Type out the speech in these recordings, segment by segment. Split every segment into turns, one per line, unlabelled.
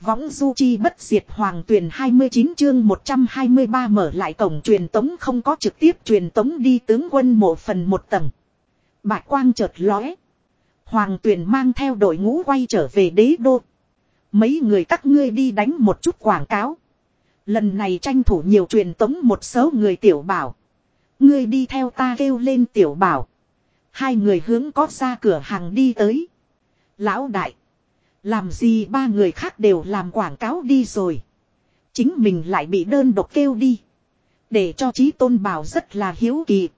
Võng du chi bất diệt hoàng tuyển 29 chương 123 mở lại cổng truyền tống không có trực tiếp truyền tống đi tướng quân mộ phần một tầng. Bạch quang chợt lóe. Hoàng tuyển mang theo đội ngũ quay trở về đế đô. Mấy người các ngươi đi đánh một chút quảng cáo. Lần này tranh thủ nhiều truyền tống một số người tiểu bảo. Ngươi đi theo ta kêu lên tiểu bảo. Hai người hướng có ra cửa hàng đi tới. Lão đại. Làm gì ba người khác đều làm quảng cáo đi rồi. Chính mình lại bị đơn độc kêu đi. Để cho trí tôn bảo rất là hiếu kỳ.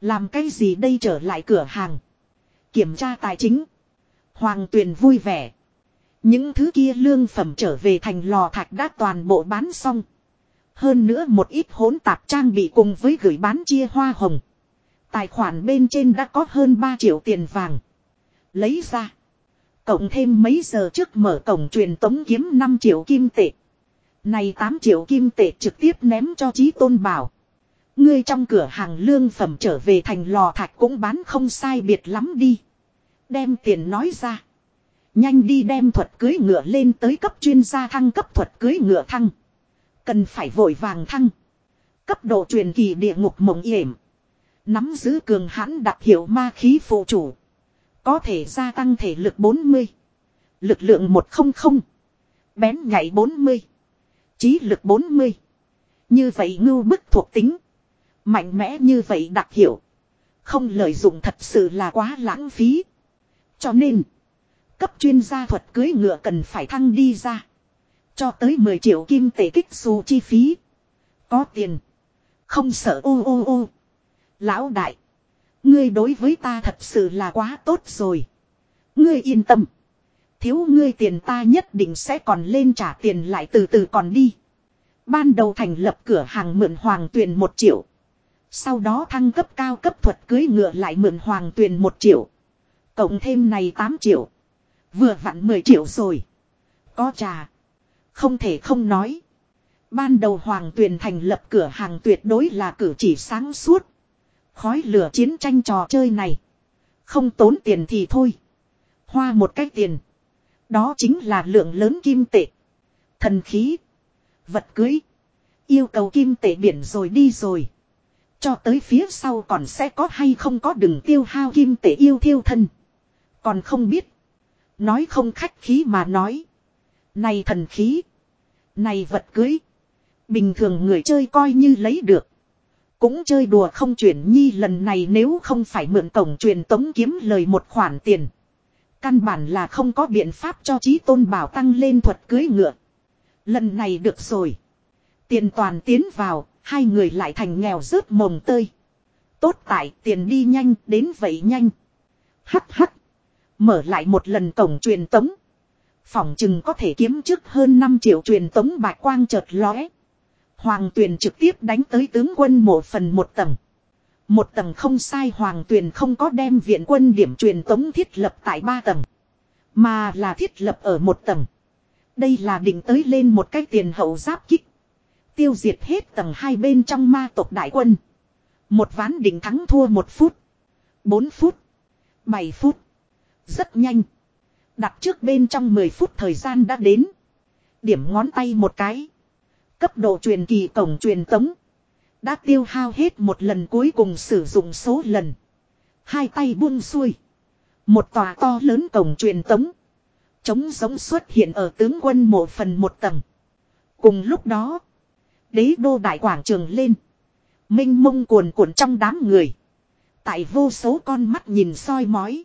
Làm cái gì đây trở lại cửa hàng. Kiểm tra tài chính. Hoàng tuyền vui vẻ. Những thứ kia lương phẩm trở về thành lò thạch đã toàn bộ bán xong. Hơn nữa một ít hỗn tạp trang bị cùng với gửi bán chia hoa hồng. Tài khoản bên trên đã có hơn 3 triệu tiền vàng. Lấy ra. Cộng thêm mấy giờ trước mở cổng truyền tống kiếm 5 triệu kim tệ. Này 8 triệu kim tệ trực tiếp ném cho chí tôn bảo. Ngươi trong cửa hàng lương phẩm trở về thành lò thạch cũng bán không sai biệt lắm đi. Đem tiền nói ra. Nhanh đi đem thuật cưới ngựa lên tới cấp chuyên gia thăng cấp thuật cưới ngựa thăng. Cần phải vội vàng thăng. Cấp độ truyền kỳ địa ngục mộng yểm. Nắm giữ cường hãn đặc hiệu ma khí phụ chủ. Có thể gia tăng thể lực 40. Lực lượng 100. Bén nhảy 40. Trí lực 40. Như vậy ngưu bức thuộc tính. Mạnh mẽ như vậy đặc hiệu. Không lợi dụng thật sự là quá lãng phí. Cho nên. Cấp chuyên gia thuật cưới ngựa cần phải thăng đi ra. Cho tới 10 triệu kim tệ kích xù chi phí. Có tiền. Không sợ ô ô ô. Lão đại. Ngươi đối với ta thật sự là quá tốt rồi. Ngươi yên tâm. Thiếu ngươi tiền ta nhất định sẽ còn lên trả tiền lại từ từ còn đi. Ban đầu thành lập cửa hàng mượn hoàng tuyền một triệu. Sau đó thăng cấp cao cấp thuật cưới ngựa lại mượn hoàng tuyền một triệu. Cộng thêm này 8 triệu. Vừa vặn 10 triệu rồi. Có trà. Không thể không nói. Ban đầu hoàng tuyền thành lập cửa hàng tuyệt đối là cử chỉ sáng suốt. Khói lửa chiến tranh trò chơi này. Không tốn tiền thì thôi. Hoa một cái tiền. Đó chính là lượng lớn kim tệ. Thần khí. Vật cưới. Yêu cầu kim tệ biển rồi đi rồi. Cho tới phía sau còn sẽ có hay không có đừng tiêu hao kim tệ yêu thiêu thân. Còn không biết. Nói không khách khí mà nói. Này thần khí. Này vật cưới. Bình thường người chơi coi như lấy được. Cũng chơi đùa không chuyển nhi lần này nếu không phải mượn cổng truyền tống kiếm lời một khoản tiền. Căn bản là không có biện pháp cho trí tôn bảo tăng lên thuật cưới ngựa. Lần này được rồi. Tiền toàn tiến vào, hai người lại thành nghèo rớt mồng tơi. Tốt tại tiền đi nhanh, đến vậy nhanh. Hắc hắc. Mở lại một lần cổng truyền tống. Phỏng chừng có thể kiếm trước hơn 5 triệu truyền tống bạch quang chợt lóe. Hoàng tuyền trực tiếp đánh tới tướng quân một phần một tầng. Một tầng không sai, hoàng tuyền không có đem viện quân điểm truyền tống thiết lập tại ba tầng. Mà là thiết lập ở một tầng. Đây là định tới lên một cái tiền hậu giáp kích. Tiêu diệt hết tầng hai bên trong ma tộc đại quân. Một ván đỉnh thắng thua một phút. Bốn phút. Bảy phút. Rất nhanh. Đặt trước bên trong mười phút thời gian đã đến. Điểm ngón tay một cái. Cấp độ truyền kỳ cổng truyền tống. Đã tiêu hao hết một lần cuối cùng sử dụng số lần. Hai tay buông xuôi. Một tòa to lớn cổng truyền tống. Chống giống xuất hiện ở tướng quân một phần một tầng. Cùng lúc đó. Đế đô đại quảng trường lên. Minh mông cuồn cuộn trong đám người. Tại vô số con mắt nhìn soi mói.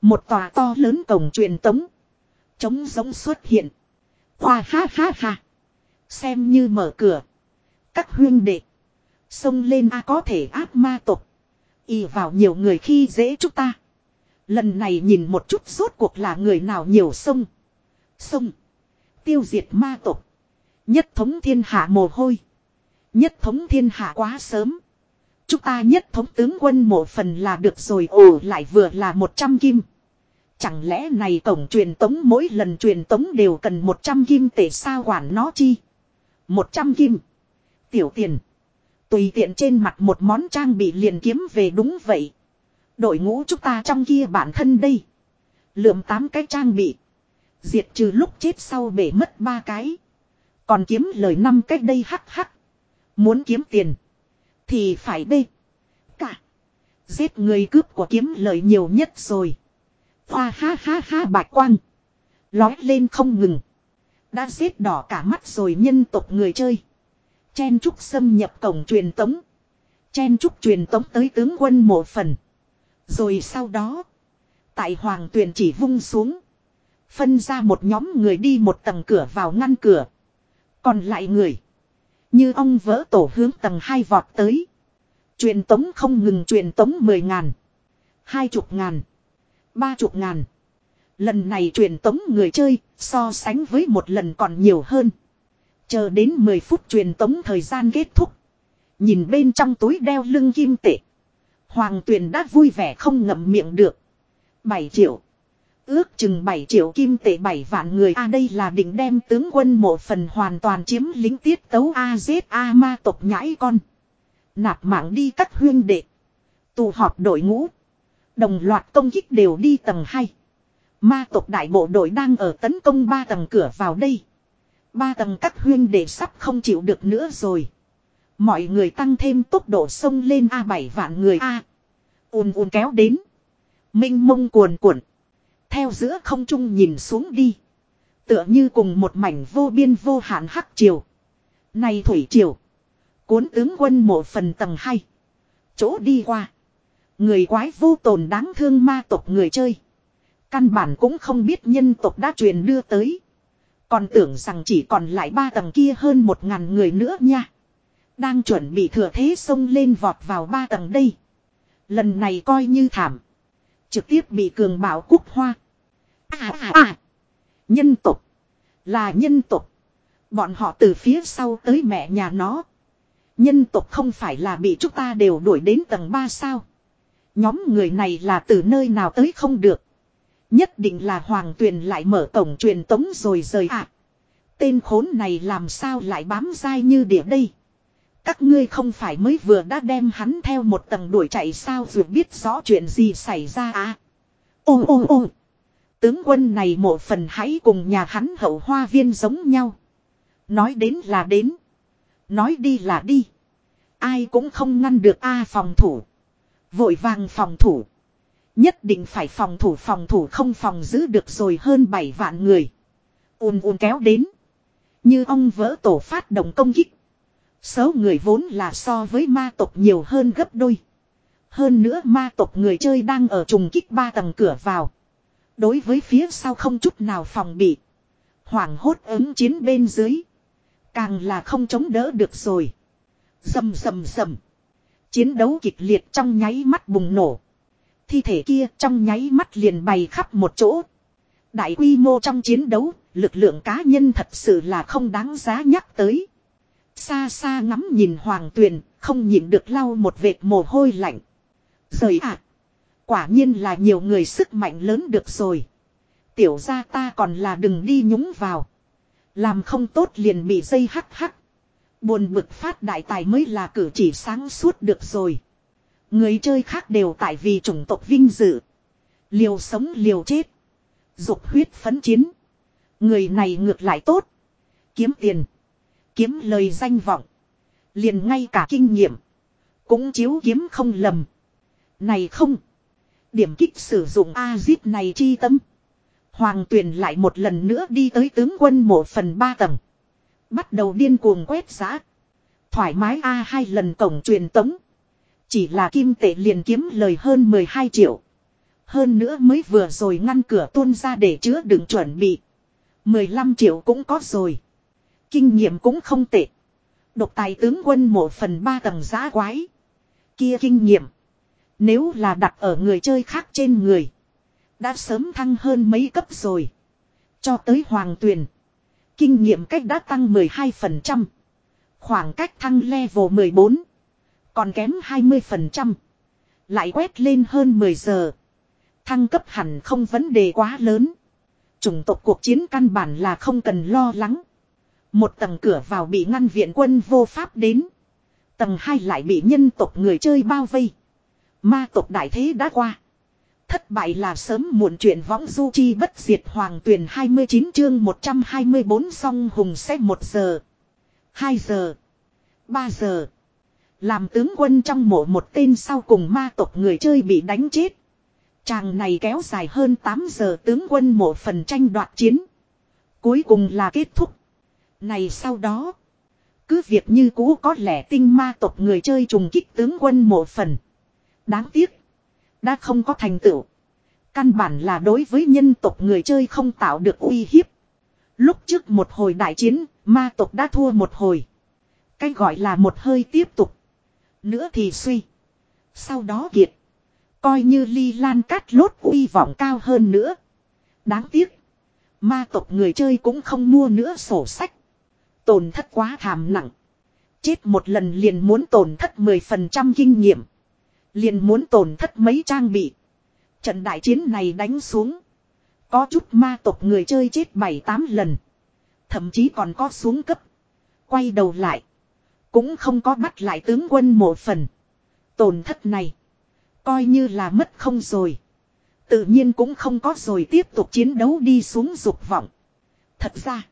Một tòa to lớn cổng truyền tống. Chống giống xuất hiện. Khoa ha ha ha. Xem như mở cửa. Các huyên đệ. Xông lên a có thể áp ma tục. Y vào nhiều người khi dễ chúng ta. Lần này nhìn một chút rốt cuộc là người nào nhiều sông. Sông. Tiêu diệt ma tục. Nhất thống thiên hạ mồ hôi. Nhất thống thiên hạ quá sớm. Chúng ta nhất thống tướng quân một phần là được rồi, ồ, lại vừa là 100 kim. Chẳng lẽ này tổng truyền tống mỗi lần truyền tống đều cần 100 kim tệ sao quản nó chi. 100 kim. Tiểu tiền. Tùy tiện trên mặt một món trang bị liền kiếm về đúng vậy. Đội ngũ chúng ta trong kia bản thân đây. Lượm tám cái trang bị. Diệt trừ lúc chết sau bể mất ba cái. Còn kiếm lời năm cách đây hắc hắc. Muốn kiếm tiền. Thì phải đi. Cả. Giết người cướp của kiếm lời nhiều nhất rồi. Hoa ha ha ha bạch quang. Lói lên không ngừng. Đã giết đỏ cả mắt rồi nhân tộc người chơi. Chen trúc xâm nhập cổng truyền tống. Chen trúc truyền tống tới tướng quân một phần. Rồi sau đó. Tại hoàng tuyền chỉ vung xuống. Phân ra một nhóm người đi một tầng cửa vào ngăn cửa. Còn lại người. Như ông vỡ tổ hướng tầng hai vọt tới. Truyền tống không ngừng truyền tống mười ngàn. Hai chục ngàn. Ba chục ngàn. Lần này truyền tống người chơi, so sánh với một lần còn nhiều hơn. Chờ đến 10 phút truyền tống thời gian kết thúc. Nhìn bên trong túi đeo lưng kim tệ. Hoàng tuyền đã vui vẻ không ngậm miệng được. 7 triệu. Ước chừng 7 triệu kim tệ 7 vạn người a đây là định đem tướng quân một phần hoàn toàn chiếm lính tiết tấu AZ A ma tộc nhãi con. Nạp mạng đi các huyên đệ. Tụ họp đội ngũ. Đồng loạt công kích đều đi tầng 2. Ma tộc đại bộ đội đang ở tấn công ba tầng cửa vào đây. Ba tầng các huyên đệ sắp không chịu được nữa rồi. Mọi người tăng thêm tốc độ sông lên A7 vạn người A. ùn ùn kéo đến. Minh mông cuồn cuộn. Theo giữa không trung nhìn xuống đi. Tựa như cùng một mảnh vô biên vô hạn hắc triều. Này thủy triều. Cuốn tướng quân mộ phần tầng hai. Chỗ đi qua. Người quái vô tồn đáng thương ma tộc người chơi. Căn bản cũng không biết nhân tộc đã truyền đưa tới. Còn tưởng rằng chỉ còn lại ba tầng kia hơn một ngàn người nữa nha. Đang chuẩn bị thừa thế xông lên vọt vào ba tầng đây. Lần này coi như thảm. Trực tiếp bị cường bảo cúc hoa. À à à. Nhân tục. Là nhân tục. Bọn họ từ phía sau tới mẹ nhà nó. Nhân tục không phải là bị chúng ta đều đuổi đến tầng 3 sao. Nhóm người này là từ nơi nào tới không được. Nhất định là hoàng tuyền lại mở cổng truyền tống rồi rời ạ. À. Tên khốn này làm sao lại bám dai như địa đây. Các ngươi không phải mới vừa đã đem hắn theo một tầng đuổi chạy sao dù biết rõ chuyện gì xảy ra à. Ô ô ô. Tướng quân này một phần hãy cùng nhà hắn hậu hoa viên giống nhau. Nói đến là đến. Nói đi là đi. Ai cũng không ngăn được A phòng thủ. Vội vàng phòng thủ. Nhất định phải phòng thủ phòng thủ không phòng giữ được rồi hơn 7 vạn người. ùn ùn kéo đến. Như ông vỡ tổ phát động công kích. Số người vốn là so với ma tộc nhiều hơn gấp đôi. Hơn nữa ma tộc người chơi đang ở trùng kích ba tầng cửa vào. Đối với phía sau không chút nào phòng bị. Hoảng hốt ứng chiến bên dưới. Càng là không chống đỡ được rồi. Dầm dầm dầm. Chiến đấu kịch liệt trong nháy mắt bùng nổ. Thi thể kia trong nháy mắt liền bày khắp một chỗ. Đại quy mô trong chiến đấu, lực lượng cá nhân thật sự là không đáng giá nhắc tới. Xa xa ngắm nhìn hoàng tuyền, không nhìn được lau một vệt mồ hôi lạnh. Rời ạ. À, quả nhiên là nhiều người sức mạnh lớn được rồi. Tiểu ra ta còn là đừng đi nhúng vào. Làm không tốt liền bị dây hắc hắc. Buồn bực phát đại tài mới là cử chỉ sáng suốt được rồi. Người chơi khác đều tại vì chủng tộc vinh dự. Liều sống liều chết. Dục huyết phấn chiến. Người này ngược lại tốt. Kiếm tiền. Kiếm lời danh vọng. Liền ngay cả kinh nghiệm. Cũng chiếu kiếm không lầm. Này không. Điểm kích sử dụng A-zip này chi tâm. Hoàng tuyền lại một lần nữa đi tới tướng quân một phần ba tầng. Bắt đầu điên cuồng quét giá. Thoải mái A hai lần cổng truyền tống. Chỉ là kim tệ liền kiếm lời hơn 12 triệu. Hơn nữa mới vừa rồi ngăn cửa tuôn ra để chứa đựng chuẩn bị. 15 triệu cũng có rồi. Kinh nghiệm cũng không tệ. Độc tài tướng quân một phần ba tầng giá quái. Kia kinh nghiệm. Nếu là đặt ở người chơi khác trên người. Đã sớm thăng hơn mấy cấp rồi. Cho tới hoàng tuyền. Kinh nghiệm cách đã tăng 12%. Khoảng cách thăng level 14. Còn kém 20%. Lại quét lên hơn 10 giờ. Thăng cấp hẳn không vấn đề quá lớn. Chủng tộc cuộc chiến căn bản là không cần lo lắng. Một tầng cửa vào bị ngăn viện quân vô pháp đến. Tầng 2 lại bị nhân tộc người chơi bao vây. Ma tộc đại thế đã qua. Thất bại là sớm muộn chuyện võng du chi bất diệt hoàng tuyển 29 chương 124 song hùng sẽ 1 giờ. 2 giờ. 3 giờ. Làm tướng quân trong mộ một tên sau cùng ma tộc người chơi bị đánh chết. Chàng này kéo dài hơn 8 giờ tướng quân mộ phần tranh đoạt chiến. Cuối cùng là kết thúc. Này sau đó. Cứ việc như cũ có lẽ tinh ma tộc người chơi trùng kích tướng quân mộ phần. Đáng tiếc. Đã không có thành tựu. Căn bản là đối với nhân tộc người chơi không tạo được uy hiếp. Lúc trước một hồi đại chiến, ma tộc đã thua một hồi. Cái gọi là một hơi tiếp tục. Nữa thì suy. Sau đó kiệt. Coi như ly lan cát lốt uy vọng cao hơn nữa. Đáng tiếc. Ma tộc người chơi cũng không mua nữa sổ sách. Tổn thất quá thảm nặng. Chết một lần liền muốn tổn thất 10% kinh nghiệm. Liền muốn tổn thất mấy trang bị. Trận đại chiến này đánh xuống. Có chút ma tộc người chơi chết 7-8 lần. Thậm chí còn có xuống cấp. Quay đầu lại. Cũng không có bắt lại tướng quân một phần. Tổn thất này. Coi như là mất không rồi. Tự nhiên cũng không có rồi tiếp tục chiến đấu đi xuống dục vọng. Thật ra.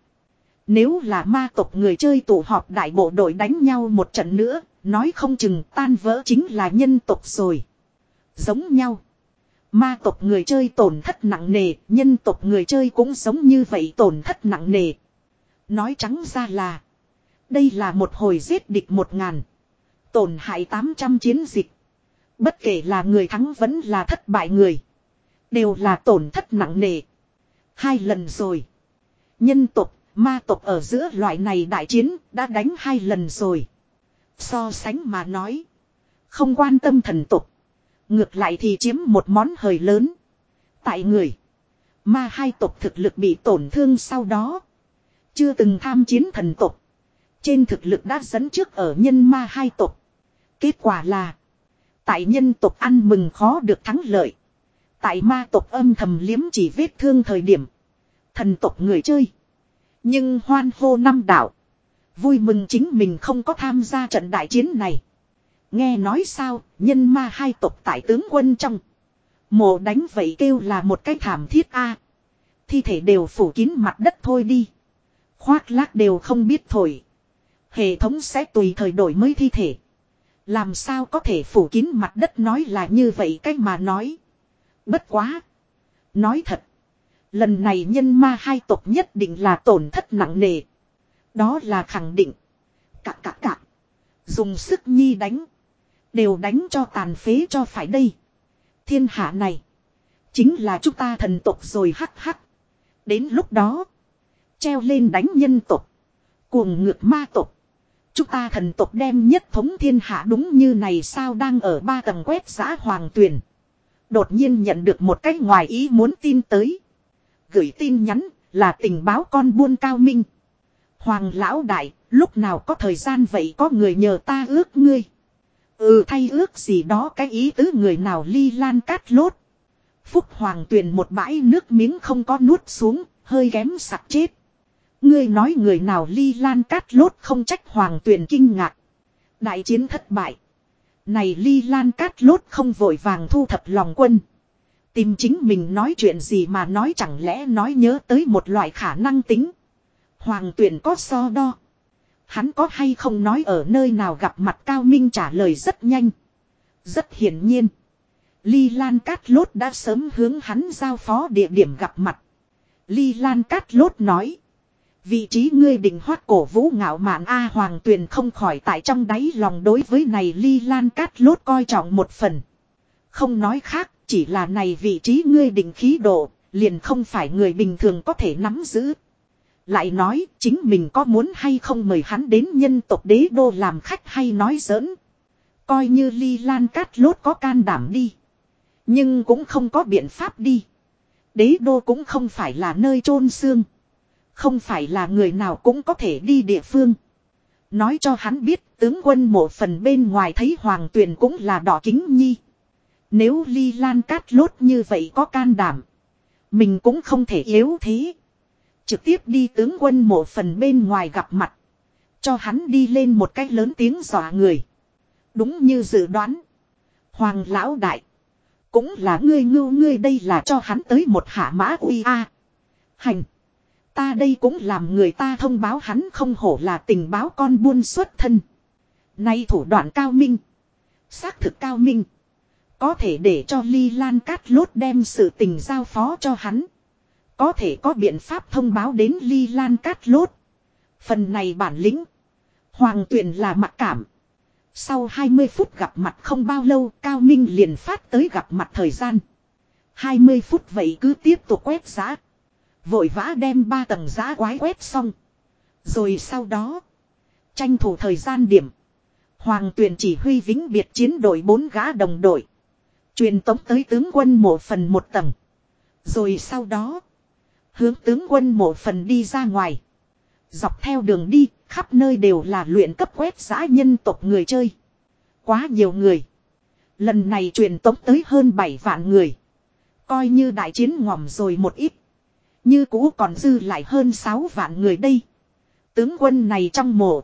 Nếu là ma tộc người chơi tụ họp đại bộ đội đánh nhau một trận nữa. Nói không chừng tan vỡ chính là nhân tộc rồi. Giống nhau. Ma tộc người chơi tổn thất nặng nề. Nhân tộc người chơi cũng giống như vậy tổn thất nặng nề. Nói trắng ra là. Đây là một hồi giết địch một ngàn. Tổn hại 800 chiến dịch. Bất kể là người thắng vẫn là thất bại người. Đều là tổn thất nặng nề. Hai lần rồi. Nhân tộc, ma tộc ở giữa loại này đại chiến đã đánh hai lần rồi. So sánh mà nói. Không quan tâm thần tộc. Ngược lại thì chiếm một món hời lớn. Tại người. Ma hai tộc thực lực bị tổn thương sau đó. Chưa từng tham chiến thần tộc. Trên thực lực đã dẫn trước ở nhân ma hai tộc. Kết quả là. Tại nhân tộc ăn mừng khó được thắng lợi. Tại ma tộc âm thầm liếm chỉ vết thương thời điểm. Thần tộc người chơi. Nhưng hoan hô năm đạo. Vui mừng chính mình không có tham gia trận đại chiến này. Nghe nói sao, nhân ma hai tộc tại tướng quân trong. Mộ đánh vậy kêu là một cái thảm thiết a Thi thể đều phủ kín mặt đất thôi đi. Khoác lác đều không biết thổi. Hệ thống sẽ tùy thời đổi mới thi thể. Làm sao có thể phủ kín mặt đất nói là như vậy cách mà nói. Bất quá. Nói thật. Lần này nhân ma hai tộc nhất định là tổn thất nặng nề. Đó là khẳng định. Cạc cạc cạc. Dùng sức nhi đánh. Đều đánh cho tàn phế cho phải đây. Thiên hạ này. Chính là chúng ta thần tộc rồi hắc hắc. Đến lúc đó. Treo lên đánh nhân tộc. Cuồng ngược ma tộc. Chúng ta thần tộc đem nhất thống thiên hạ đúng như này sao đang ở ba tầng quét giã hoàng tuyền Đột nhiên nhận được một cách ngoài ý muốn tin tới. Gửi tin nhắn là tình báo con buôn cao minh. Hoàng lão đại, lúc nào có thời gian vậy có người nhờ ta ước ngươi. Ừ thay ước gì đó cái ý tứ người nào ly lan cát lốt. Phúc hoàng tuyền một bãi nước miếng không có nuốt xuống, hơi kém sặc chết. Ngươi nói người nào ly lan cát lốt không trách hoàng tuyển kinh ngạc. Đại chiến thất bại. Này ly lan cát lốt không vội vàng thu thập lòng quân. Tìm chính mình nói chuyện gì mà nói chẳng lẽ nói nhớ tới một loại khả năng tính. Hoàng tuyển có so đo. Hắn có hay không nói ở nơi nào gặp mặt Cao Minh trả lời rất nhanh. Rất hiển nhiên. Ly Lan Cát Lốt đã sớm hướng hắn giao phó địa điểm gặp mặt. Ly Lan Cát Lốt nói. Vị trí ngươi định hoát cổ vũ ngạo mạn A Hoàng Tuyền không khỏi tại trong đáy lòng đối với này Ly Lan Cát Lốt coi trọng một phần. Không nói khác, chỉ là này vị trí ngươi định khí độ, liền không phải người bình thường có thể nắm giữ. Lại nói chính mình có muốn hay không mời hắn đến nhân tộc đế đô làm khách hay nói giỡn. Coi như ly lan cát lốt có can đảm đi. Nhưng cũng không có biện pháp đi. Đế đô cũng không phải là nơi chôn xương. Không phải là người nào cũng có thể đi địa phương. Nói cho hắn biết, tướng quân mộ phần bên ngoài thấy hoàng tuyền cũng là đỏ kính nhi. Nếu ly lan cát lốt như vậy có can đảm. Mình cũng không thể yếu thế. Trực tiếp đi tướng quân mộ phần bên ngoài gặp mặt. Cho hắn đi lên một cách lớn tiếng dọa người. Đúng như dự đoán. Hoàng lão đại. Cũng là ngươi ngưu, ngươi đây là cho hắn tới một hạ mã uy a Hành. Ta đây cũng làm người ta thông báo hắn không hổ là tình báo con buôn xuất thân. Nay thủ đoạn cao minh. Xác thực cao minh. Có thể để cho Ly Lan Cát Lốt đem sự tình giao phó cho hắn. Có thể có biện pháp thông báo đến Ly Lan Cát Lốt. Phần này bản lĩnh. Hoàng tuyển là mặc cảm. Sau 20 phút gặp mặt không bao lâu, Cao Minh liền phát tới gặp mặt thời gian. 20 phút vậy cứ tiếp tục quét giá. Vội vã đem ba tầng giá quái quét xong. Rồi sau đó. Tranh thủ thời gian điểm. Hoàng Tuyền chỉ huy vĩnh biệt chiến đội bốn gã đồng đội. Truyền tống tới tướng quân mộ phần một tầng. Rồi sau đó. Hướng tướng quân mộ phần đi ra ngoài. Dọc theo đường đi, khắp nơi đều là luyện cấp quét giã nhân tộc người chơi. Quá nhiều người. Lần này truyền tống tới hơn 7 vạn người. Coi như đại chiến ngòm rồi một ít. Như cũ còn dư lại hơn 6 vạn người đây. Tướng quân này trong mộ.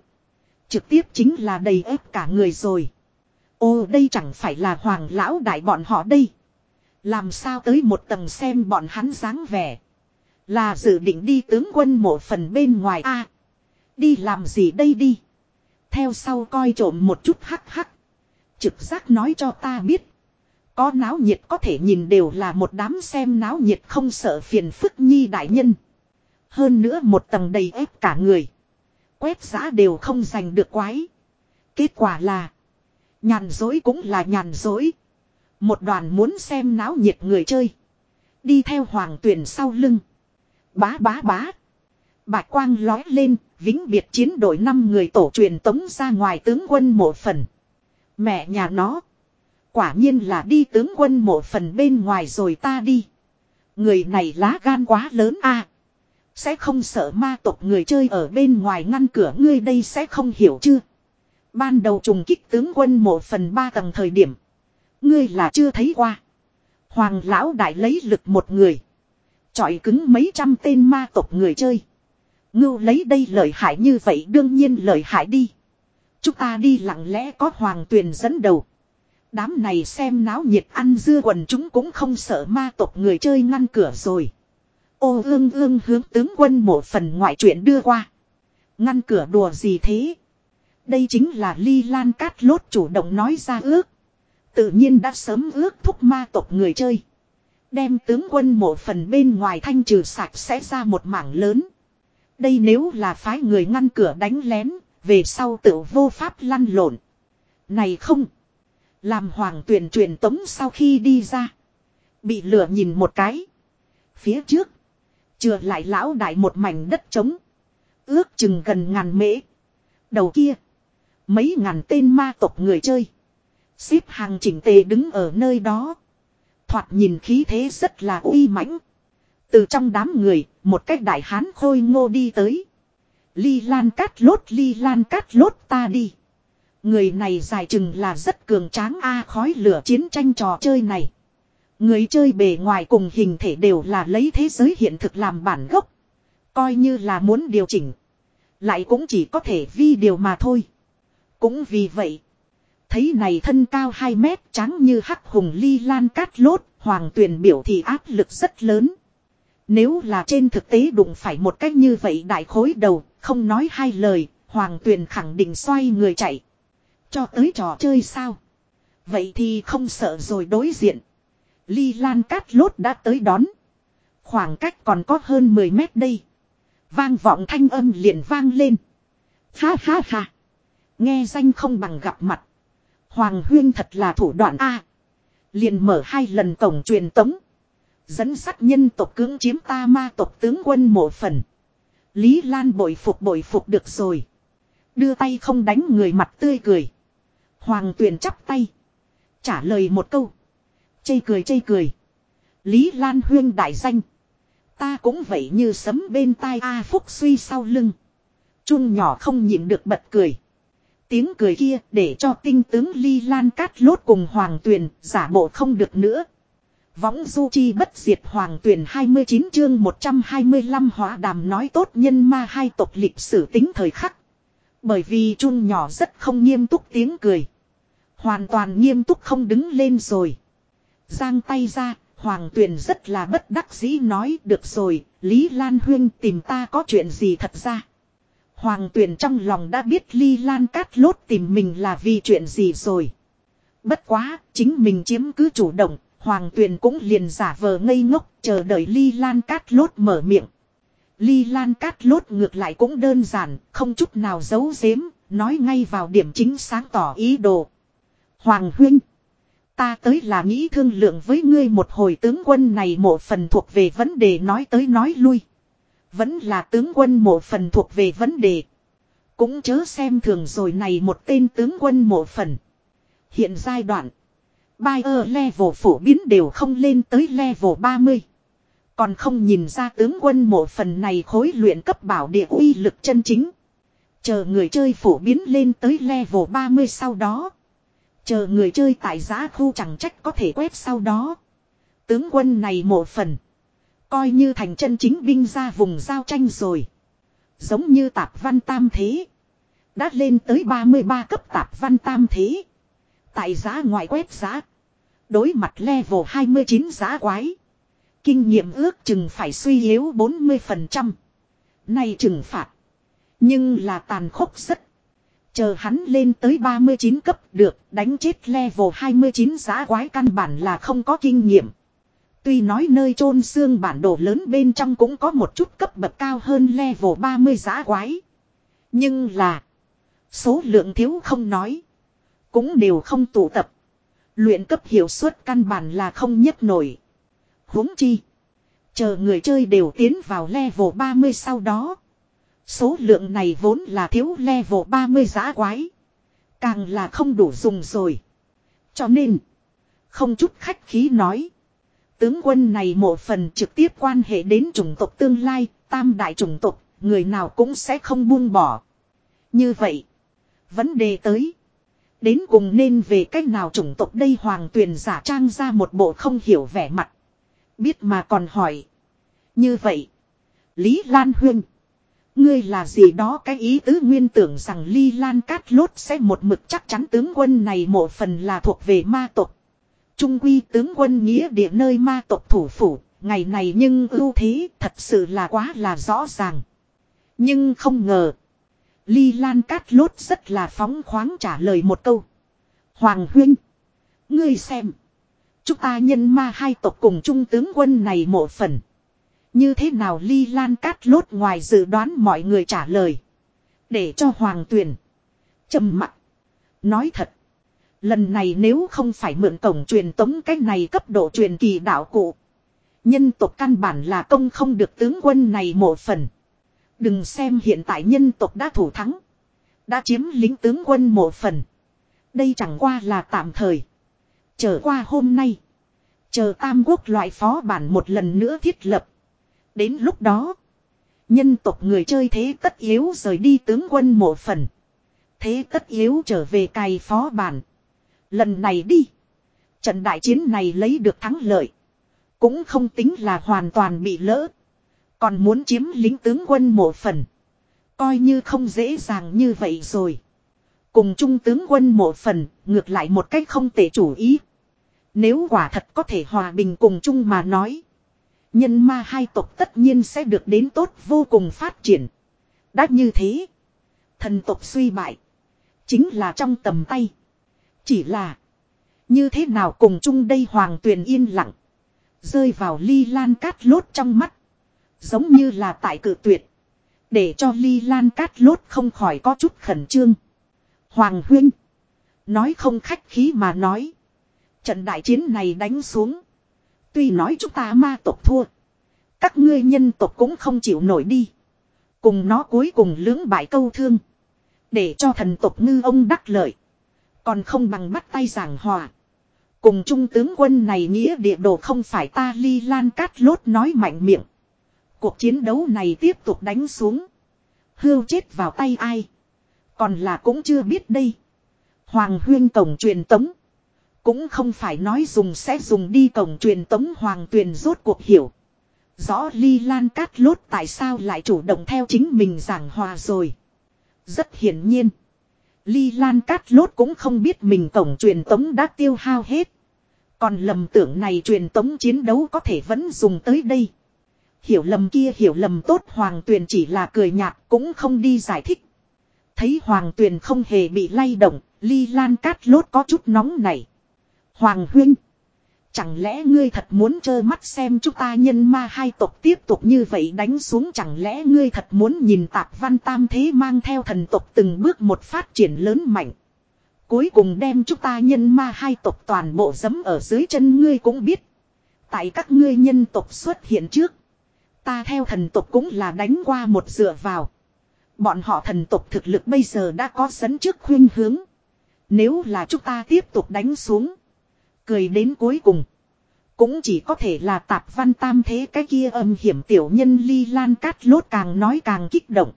Trực tiếp chính là đầy ép cả người rồi. Ô, đây chẳng phải là hoàng lão đại bọn họ đây. Làm sao tới một tầng xem bọn hắn dáng vẻ. Là dự định đi tướng quân mộ phần bên ngoài a Đi làm gì đây đi. Theo sau coi trộm một chút hắc hắc. Trực giác nói cho ta biết. Có náo nhiệt có thể nhìn đều là một đám xem náo nhiệt không sợ phiền phức nhi đại nhân. Hơn nữa một tầng đầy ép cả người. Quét giã đều không giành được quái. Kết quả là. Nhàn dối cũng là nhàn dối. Một đoàn muốn xem náo nhiệt người chơi. Đi theo hoàng tuyển sau lưng. Bá bá bá. Bạch quang lói lên, vĩnh biệt chiến đội năm người tổ truyền tống ra ngoài tướng quân mộ phần. Mẹ nhà nó. Quả nhiên là đi tướng quân mộ phần bên ngoài rồi ta đi. Người này lá gan quá lớn a Sẽ không sợ ma tộc người chơi ở bên ngoài ngăn cửa, ngươi đây sẽ không hiểu chưa. Ban đầu trùng kích tướng quân mộ phần ba tầng thời điểm. Ngươi là chưa thấy qua. Hoàng lão đại lấy lực một người. Chọi cứng mấy trăm tên ma tộc người chơi. Ngưu lấy đây lợi hại như vậy, đương nhiên lợi hại đi. Chúng ta đi lặng lẽ có hoàng tuyền dẫn đầu. Đám này xem náo nhiệt ăn dưa quần chúng cũng không sợ ma tộc người chơi ngăn cửa rồi. Ô ương ương hướng tướng quân một phần ngoại chuyện đưa qua. Ngăn cửa đùa gì thế? Đây chính là ly lan cát lốt chủ động nói ra ước. Tự nhiên đã sớm ước thúc ma tộc người chơi. Đem tướng quân một phần bên ngoài thanh trừ sạch sẽ ra một mảng lớn. Đây nếu là phái người ngăn cửa đánh lén, về sau tự vô pháp lăn lộn. Này không! Làm hoàng tuyển truyền tống sau khi đi ra. Bị lửa nhìn một cái. Phía trước. Chừa lại lão đại một mảnh đất trống. Ước chừng gần ngàn mễ. Đầu kia. Mấy ngàn tên ma tộc người chơi. Xếp hàng chỉnh tề đứng ở nơi đó. Thoạt nhìn khí thế rất là uy mãnh. Từ trong đám người, một cách đại hán khôi ngô đi tới. Ly lan cát lốt ly lan cát lốt ta đi. Người này dài chừng là rất cường tráng a khói lửa chiến tranh trò chơi này. Người chơi bề ngoài cùng hình thể đều là lấy thế giới hiện thực làm bản gốc. Coi như là muốn điều chỉnh. Lại cũng chỉ có thể vi điều mà thôi. Cũng vì vậy. Thấy này thân cao 2 mét, trắng như hắc hùng ly lan cát lốt. Hoàng tuyển biểu thì áp lực rất lớn. Nếu là trên thực tế đụng phải một cách như vậy đại khối đầu. Không nói hai lời. Hoàng tuyển khẳng định xoay người chạy. Cho tới trò chơi sao? Vậy thì không sợ rồi đối diện. Ly Lan Cát Lốt đã tới đón. Khoảng cách còn có hơn 10 mét đây. Vang vọng thanh âm liền vang lên. Ha ha ha. Nghe danh không bằng gặp mặt. Hoàng Huyên thật là thủ đoạn A. Liền mở hai lần tổng truyền tống. Dẫn sắt nhân tộc cưỡng chiếm ta ma tộc tướng quân mộ phần. Lý Lan bội phục bội phục được rồi. Đưa tay không đánh người mặt tươi cười. Hoàng tuyền chắp tay. Trả lời một câu. Chây cười chây cười. Lý Lan Huyên đại danh. Ta cũng vậy như sấm bên tai A Phúc suy sau lưng. Trung nhỏ không nhịn được bật cười. Tiếng cười kia để cho tinh tướng Ly Lan cát lốt cùng Hoàng Tuyền giả bộ không được nữa. Võng du chi bất diệt Hoàng Tuyền 29 chương 125 hóa đàm nói tốt nhân ma hai tộc lịch sử tính thời khắc. Bởi vì Trung nhỏ rất không nghiêm túc tiếng cười. Hoàn toàn nghiêm túc không đứng lên rồi. Giang tay ra, Hoàng Tuyền rất là bất đắc dĩ nói được rồi, Lý Lan Huyên tìm ta có chuyện gì thật ra. Hoàng Tuyền trong lòng đã biết Ly Lan Cát Lốt tìm mình là vì chuyện gì rồi. Bất quá, chính mình chiếm cứ chủ động, Hoàng Tuyền cũng liền giả vờ ngây ngốc, chờ đợi Ly Lan Cát Lốt mở miệng. Ly Lan Cát Lốt ngược lại cũng đơn giản, không chút nào giấu giếm, nói ngay vào điểm chính sáng tỏ ý đồ. Hoàng Huynh, ta tới là nghĩ thương lượng với ngươi một hồi tướng quân này một phần thuộc về vấn đề nói tới nói lui. Vẫn là tướng quân một phần thuộc về vấn đề. Cũng chớ xem thường rồi này một tên tướng quân một phần. Hiện giai đoạn. Bayer level phổ biến đều không lên tới level 30. Còn không nhìn ra tướng quân một phần này khối luyện cấp bảo địa uy lực chân chính. Chờ người chơi phổ biến lên tới level 30 sau đó. Chờ người chơi tại giá khu chẳng trách có thể quét sau đó. Tướng quân này một phần. Coi như thành chân chính binh ra vùng giao tranh rồi. Giống như tạp văn tam thế. Đã lên tới 33 cấp tạp văn tam thế. Tại giá ngoại quét giá. Đối mặt level 29 giá quái. Kinh nghiệm ước chừng phải suy yếu 40%. nay trừng phạt. Nhưng là tàn khốc rất. Chờ hắn lên tới 39 cấp, được, đánh chết level 29 giá quái căn bản là không có kinh nghiệm. Tuy nói nơi chôn xương bản đồ lớn bên trong cũng có một chút cấp bậc cao hơn level 30 giá quái. Nhưng là, số lượng thiếu không nói. Cũng đều không tụ tập. Luyện cấp hiệu suất căn bản là không nhất nổi. huống chi. Chờ người chơi đều tiến vào level 30 sau đó. Số lượng này vốn là thiếu level 30 giá quái. Càng là không đủ dùng rồi. Cho nên. Không chút khách khí nói. Tướng quân này một phần trực tiếp quan hệ đến chủng tộc tương lai, tam đại chủng tộc, người nào cũng sẽ không buông bỏ. Như vậy, vấn đề tới. Đến cùng nên về cách nào chủng tộc đây hoàng tuyền giả trang ra một bộ không hiểu vẻ mặt. Biết mà còn hỏi. Như vậy, Lý Lan Huyên. Ngươi là gì đó cái ý tứ nguyên tưởng rằng Ly Lan Cát Lốt sẽ một mực chắc chắn tướng quân này một phần là thuộc về ma tộc. Trung quy tướng quân nghĩa địa nơi ma tộc thủ phủ, ngày này nhưng ưu thế thật sự là quá là rõ ràng. Nhưng không ngờ. Ly Lan Cát Lốt rất là phóng khoáng trả lời một câu. Hoàng huynh. Ngươi xem. Chúng ta nhân ma hai tộc cùng trung tướng quân này một phần. Như thế nào Ly Lan Cát Lốt ngoài dự đoán mọi người trả lời. Để cho Hoàng Tuyền. trầm mặc. Nói thật. Lần này nếu không phải mượn cổng truyền tống cái này cấp độ truyền kỳ đạo cụ. Nhân tộc căn bản là công không được tướng quân này một phần. Đừng xem hiện tại nhân tộc đã thủ thắng. Đã chiếm lính tướng quân một phần. Đây chẳng qua là tạm thời. Chờ qua hôm nay. Chờ tam quốc loại phó bản một lần nữa thiết lập. Đến lúc đó. Nhân tộc người chơi thế tất yếu rời đi tướng quân một phần. Thế tất yếu trở về cài phó bản. Lần này đi. Trận đại chiến này lấy được thắng lợi. Cũng không tính là hoàn toàn bị lỡ. Còn muốn chiếm lính tướng quân một phần. Coi như không dễ dàng như vậy rồi. Cùng trung tướng quân một phần, ngược lại một cách không tệ chủ ý. Nếu quả thật có thể hòa bình cùng chung mà nói. Nhân ma hai tộc tất nhiên sẽ được đến tốt vô cùng phát triển. Đã như thế. Thần tộc suy bại. Chính là trong tầm tay. Chỉ là. Như thế nào cùng chung đây hoàng tuyền yên lặng. Rơi vào ly lan cát lốt trong mắt. Giống như là tại cự tuyệt. Để cho ly lan cát lốt không khỏi có chút khẩn trương. Hoàng huynh. Nói không khách khí mà nói. Trận đại chiến này đánh xuống. Tuy nói chúng ta ma tộc thua. Các ngươi nhân tộc cũng không chịu nổi đi. Cùng nó cuối cùng lưỡng bại câu thương. Để cho thần tộc ngư ông đắc lợi. Còn không bằng bắt tay giảng hòa. Cùng trung tướng quân này nghĩa địa đồ không phải ta ly lan cát lốt nói mạnh miệng. Cuộc chiến đấu này tiếp tục đánh xuống. Hưu chết vào tay ai. Còn là cũng chưa biết đây. Hoàng huyên cổng truyền tống. Cũng không phải nói dùng sẽ dùng đi cổng truyền tống hoàng tuyền rốt cuộc hiểu. Rõ ly lan cát lốt tại sao lại chủ động theo chính mình giảng hòa rồi. Rất hiển nhiên. Ly Lan Cát Lốt cũng không biết mình cổng truyền tống đã tiêu hao hết. Còn lầm tưởng này truyền tống chiến đấu có thể vẫn dùng tới đây. Hiểu lầm kia hiểu lầm tốt Hoàng Tuyền chỉ là cười nhạt cũng không đi giải thích. Thấy Hoàng Tuyền không hề bị lay động, ly lan cát lốt có chút nóng này. Hoàng Huynh. Chẳng lẽ ngươi thật muốn trơ mắt xem chúng ta nhân ma hai tộc tiếp tục như vậy đánh xuống chẳng lẽ ngươi thật muốn nhìn tạp văn tam thế mang theo thần tộc từng bước một phát triển lớn mạnh. Cuối cùng đem chúng ta nhân ma hai tộc toàn bộ dấm ở dưới chân ngươi cũng biết. Tại các ngươi nhân tộc xuất hiện trước. Ta theo thần tộc cũng là đánh qua một dựa vào. Bọn họ thần tộc thực lực bây giờ đã có sấn trước khuyên hướng. Nếu là chúng ta tiếp tục đánh xuống. Cười đến cuối cùng. Cũng chỉ có thể là tạp văn tam thế cái kia âm hiểm tiểu nhân ly lan cát lốt càng nói càng kích động.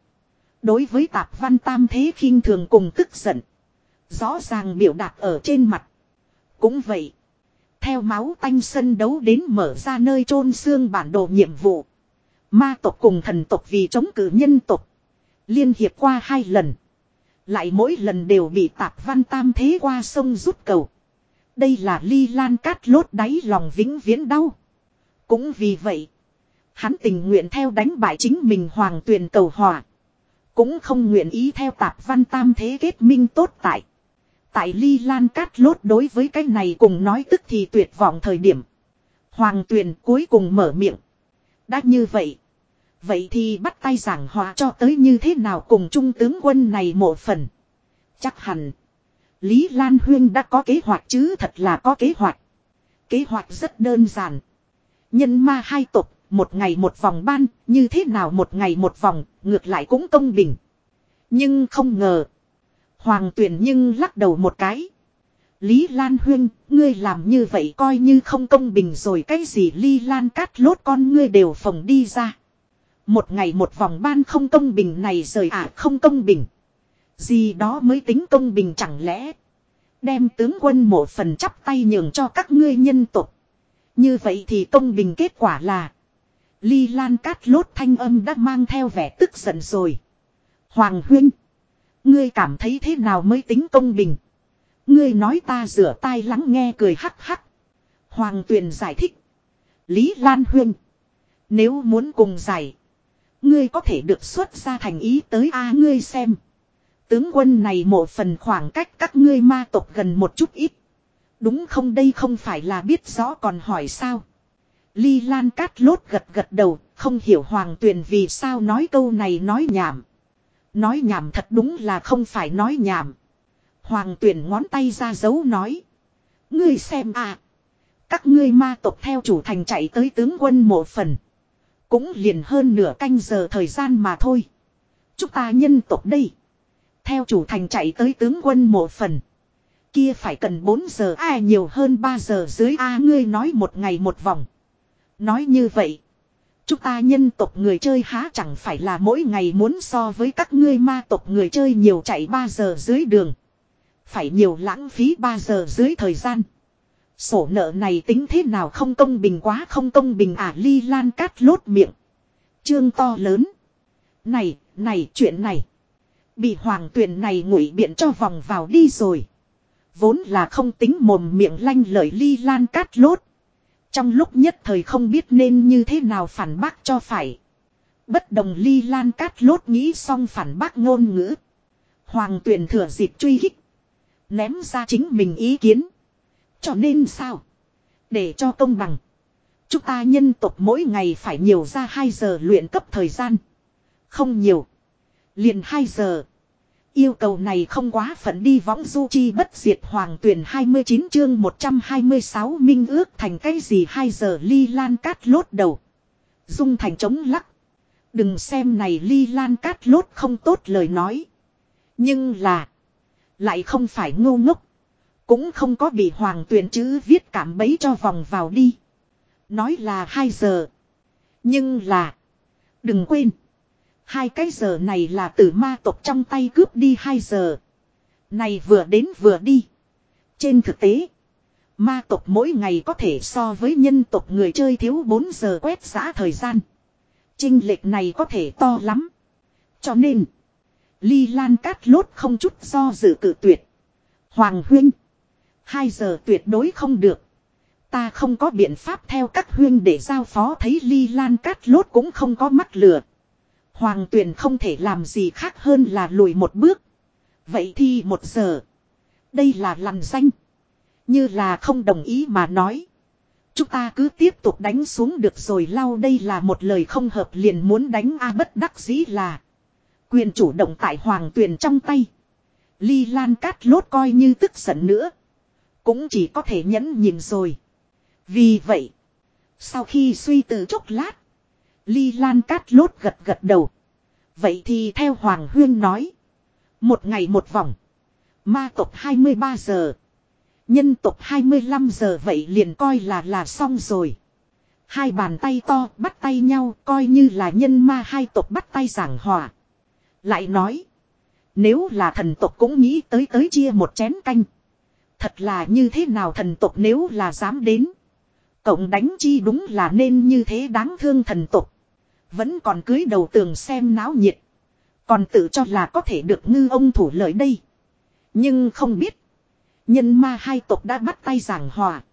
Đối với tạp văn tam thế khinh thường cùng tức giận. Rõ ràng biểu đạt ở trên mặt. Cũng vậy. Theo máu tanh sân đấu đến mở ra nơi chôn xương bản đồ nhiệm vụ. Ma tộc cùng thần tộc vì chống cử nhân tộc. Liên hiệp qua hai lần. Lại mỗi lần đều bị tạp văn tam thế qua sông rút cầu. Đây là ly lan cát lốt đáy lòng vĩnh viễn đau. Cũng vì vậy. Hắn tình nguyện theo đánh bại chính mình hoàng tuyền cầu hòa. Cũng không nguyện ý theo tạp văn tam thế kết minh tốt tại. Tại ly lan cát lốt đối với cái này cùng nói tức thì tuyệt vọng thời điểm. Hoàng tuyền cuối cùng mở miệng. Đã như vậy. Vậy thì bắt tay giảng hòa cho tới như thế nào cùng trung tướng quân này một phần. Chắc hẳn. Lý Lan Huyên đã có kế hoạch chứ thật là có kế hoạch. Kế hoạch rất đơn giản. Nhân ma hai tục, một ngày một vòng ban, như thế nào một ngày một vòng, ngược lại cũng công bình. Nhưng không ngờ. Hoàng tuyển nhưng lắc đầu một cái. Lý Lan Huyên, ngươi làm như vậy coi như không công bình rồi cái gì Lý Lan cắt lốt con ngươi đều phồng đi ra. Một ngày một vòng ban không công bình này rời à không công bình. Gì đó mới tính công bình chẳng lẽ. Đem tướng quân một phần chắp tay nhường cho các ngươi nhân tục. Như vậy thì công bình kết quả là. Ly Lan cát lốt thanh âm đã mang theo vẻ tức giận rồi. Hoàng huynh. Ngươi cảm thấy thế nào mới tính công bình. Ngươi nói ta rửa tai lắng nghe cười hắc hắc. Hoàng tuyền giải thích. Lý Lan huynh. Nếu muốn cùng giải. Ngươi có thể được xuất ra thành ý tới a ngươi xem. Tướng quân này một phần khoảng cách các ngươi ma tộc gần một chút ít. Đúng không đây không phải là biết rõ còn hỏi sao. Ly Lan cát lốt gật gật đầu, không hiểu Hoàng Tuyền vì sao nói câu này nói nhảm. Nói nhảm thật đúng là không phải nói nhảm. Hoàng Tuyền ngón tay ra dấu nói. Ngươi xem à. Các ngươi ma tộc theo chủ thành chạy tới tướng quân một phần. Cũng liền hơn nửa canh giờ thời gian mà thôi. Chúng ta nhân tộc đây. Theo chủ thành chạy tới tướng quân một phần. Kia phải cần 4 giờ à nhiều hơn 3 giờ dưới A ngươi nói một ngày một vòng. Nói như vậy. Chúng ta nhân tộc người chơi há chẳng phải là mỗi ngày muốn so với các ngươi ma tộc người chơi nhiều chạy 3 giờ dưới đường. Phải nhiều lãng phí 3 giờ dưới thời gian. Sổ nợ này tính thế nào không công bình quá không công bình à ly lan cát lốt miệng. Chương to lớn. Này, này chuyện này. Bị hoàng tuyền này ngụy biện cho vòng vào đi rồi. Vốn là không tính mồm miệng lanh lời ly lan cát lốt. Trong lúc nhất thời không biết nên như thế nào phản bác cho phải. Bất đồng ly lan cát lốt nghĩ xong phản bác ngôn ngữ. Hoàng tuyền thừa dịp truy hích. Ném ra chính mình ý kiến. Cho nên sao? Để cho công bằng. Chúng ta nhân tộc mỗi ngày phải nhiều ra 2 giờ luyện cấp thời gian. Không nhiều. Liền 2 giờ. Yêu cầu này không quá phận đi võng du chi bất diệt hoàng tuyển 29 chương 126 minh ước thành cái gì 2 giờ ly lan cát lốt đầu. Dung thành chống lắc. Đừng xem này ly lan cát lốt không tốt lời nói. Nhưng là. Lại không phải ngu ngốc. Cũng không có bị hoàng tuyển chữ viết cảm bấy cho vòng vào đi. Nói là 2 giờ. Nhưng là. Đừng quên. Hai cái giờ này là từ ma tộc trong tay cướp đi hai giờ. Này vừa đến vừa đi. Trên thực tế. Ma tộc mỗi ngày có thể so với nhân tộc người chơi thiếu 4 giờ quét giã thời gian. Trinh lệch này có thể to lắm. Cho nên. Ly Lan Cát Lốt không chút do dự cử tuyệt. Hoàng huynh. 2 giờ tuyệt đối không được. Ta không có biện pháp theo các huyên để giao phó thấy ly lan cát lốt cũng không có mắt lừa. Hoàng tuyền không thể làm gì khác hơn là lùi một bước. Vậy thì một giờ. Đây là lằn danh. Như là không đồng ý mà nói. Chúng ta cứ tiếp tục đánh xuống được rồi lau đây là một lời không hợp liền muốn đánh a bất đắc dĩ là. Quyền chủ động tại hoàng tuyền trong tay. Ly Lan Cát lốt coi như tức giận nữa. Cũng chỉ có thể nhẫn nhìn rồi. Vì vậy. Sau khi suy tư chốc lát. Ly Lan Cát lốt gật gật đầu. Vậy thì theo Hoàng Huyên nói. Một ngày một vòng. Ma tộc 23 giờ. Nhân tộc 25 giờ vậy liền coi là là xong rồi. Hai bàn tay to bắt tay nhau coi như là nhân ma hai tộc bắt tay giảng hòa. Lại nói. Nếu là thần tộc cũng nghĩ tới tới chia một chén canh. Thật là như thế nào thần tộc nếu là dám đến. Cộng đánh chi đúng là nên như thế đáng thương thần tộc. Vẫn còn cưới đầu tường xem náo nhiệt. Còn tự cho là có thể được ngư ông thủ lợi đây. Nhưng không biết. Nhân ma hai tộc đã bắt tay giảng hòa.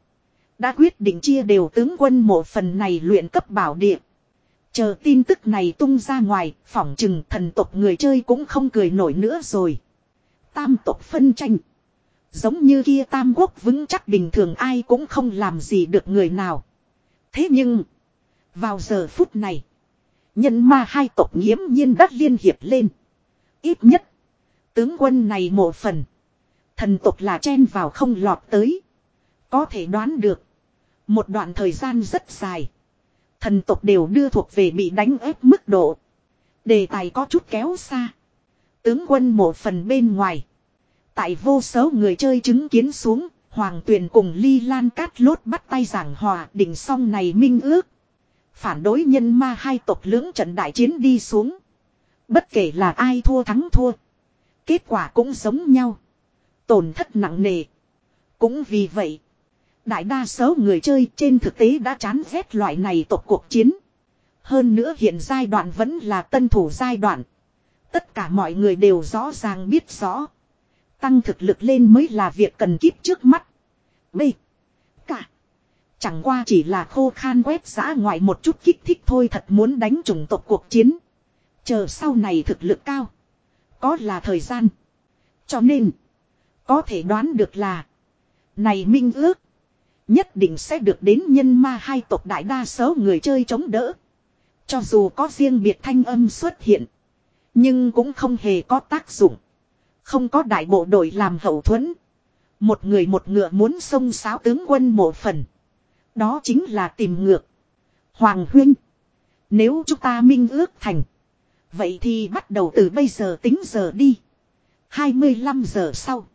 Đã quyết định chia đều tướng quân một phần này luyện cấp bảo địa. Chờ tin tức này tung ra ngoài, phỏng chừng thần tộc người chơi cũng không cười nổi nữa rồi. Tam tộc phân tranh. Giống như kia tam quốc vững chắc bình thường ai cũng không làm gì được người nào. Thế nhưng, vào giờ phút này, nhân ma hai tộc nghiễm nhiên đắt liên hiệp lên. Ít nhất, tướng quân này một phần. Thần tộc là chen vào không lọt tới. Có thể đoán được. Một đoạn thời gian rất dài. Thần tộc đều đưa thuộc về bị đánh ép mức độ. Đề tài có chút kéo xa. Tướng quân một phần bên ngoài. Tại vô số người chơi chứng kiến xuống, Hoàng Tuyền cùng Ly Lan Cát Lốt bắt tay giảng hòa đỉnh song này minh ước. Phản đối nhân ma hai tộc lưỡng trận đại chiến đi xuống. Bất kể là ai thua thắng thua. Kết quả cũng giống nhau. Tổn thất nặng nề. Cũng vì vậy. Đại đa số người chơi trên thực tế đã chán ghét loại này tộc cuộc chiến. Hơn nữa hiện giai đoạn vẫn là tân thủ giai đoạn. Tất cả mọi người đều rõ ràng biết rõ. Tăng thực lực lên mới là việc cần kíp trước mắt. B. Chẳng qua chỉ là khô khan quét giã ngoại một chút kích thích thôi thật muốn đánh chủng tộc cuộc chiến. Chờ sau này thực lực cao. Có là thời gian. Cho nên. Có thể đoán được là. Này minh ước. Nhất định sẽ được đến nhân ma hai tộc đại đa số người chơi chống đỡ. Cho dù có riêng biệt thanh âm xuất hiện. Nhưng cũng không hề có tác dụng. Không có đại bộ đội làm hậu thuẫn. Một người một ngựa muốn xông sáo tướng quân một phần. Đó chính là tìm ngược. Hoàng huynh. Nếu chúng ta minh ước thành. Vậy thì bắt đầu từ bây giờ tính giờ đi. 25 giờ sau.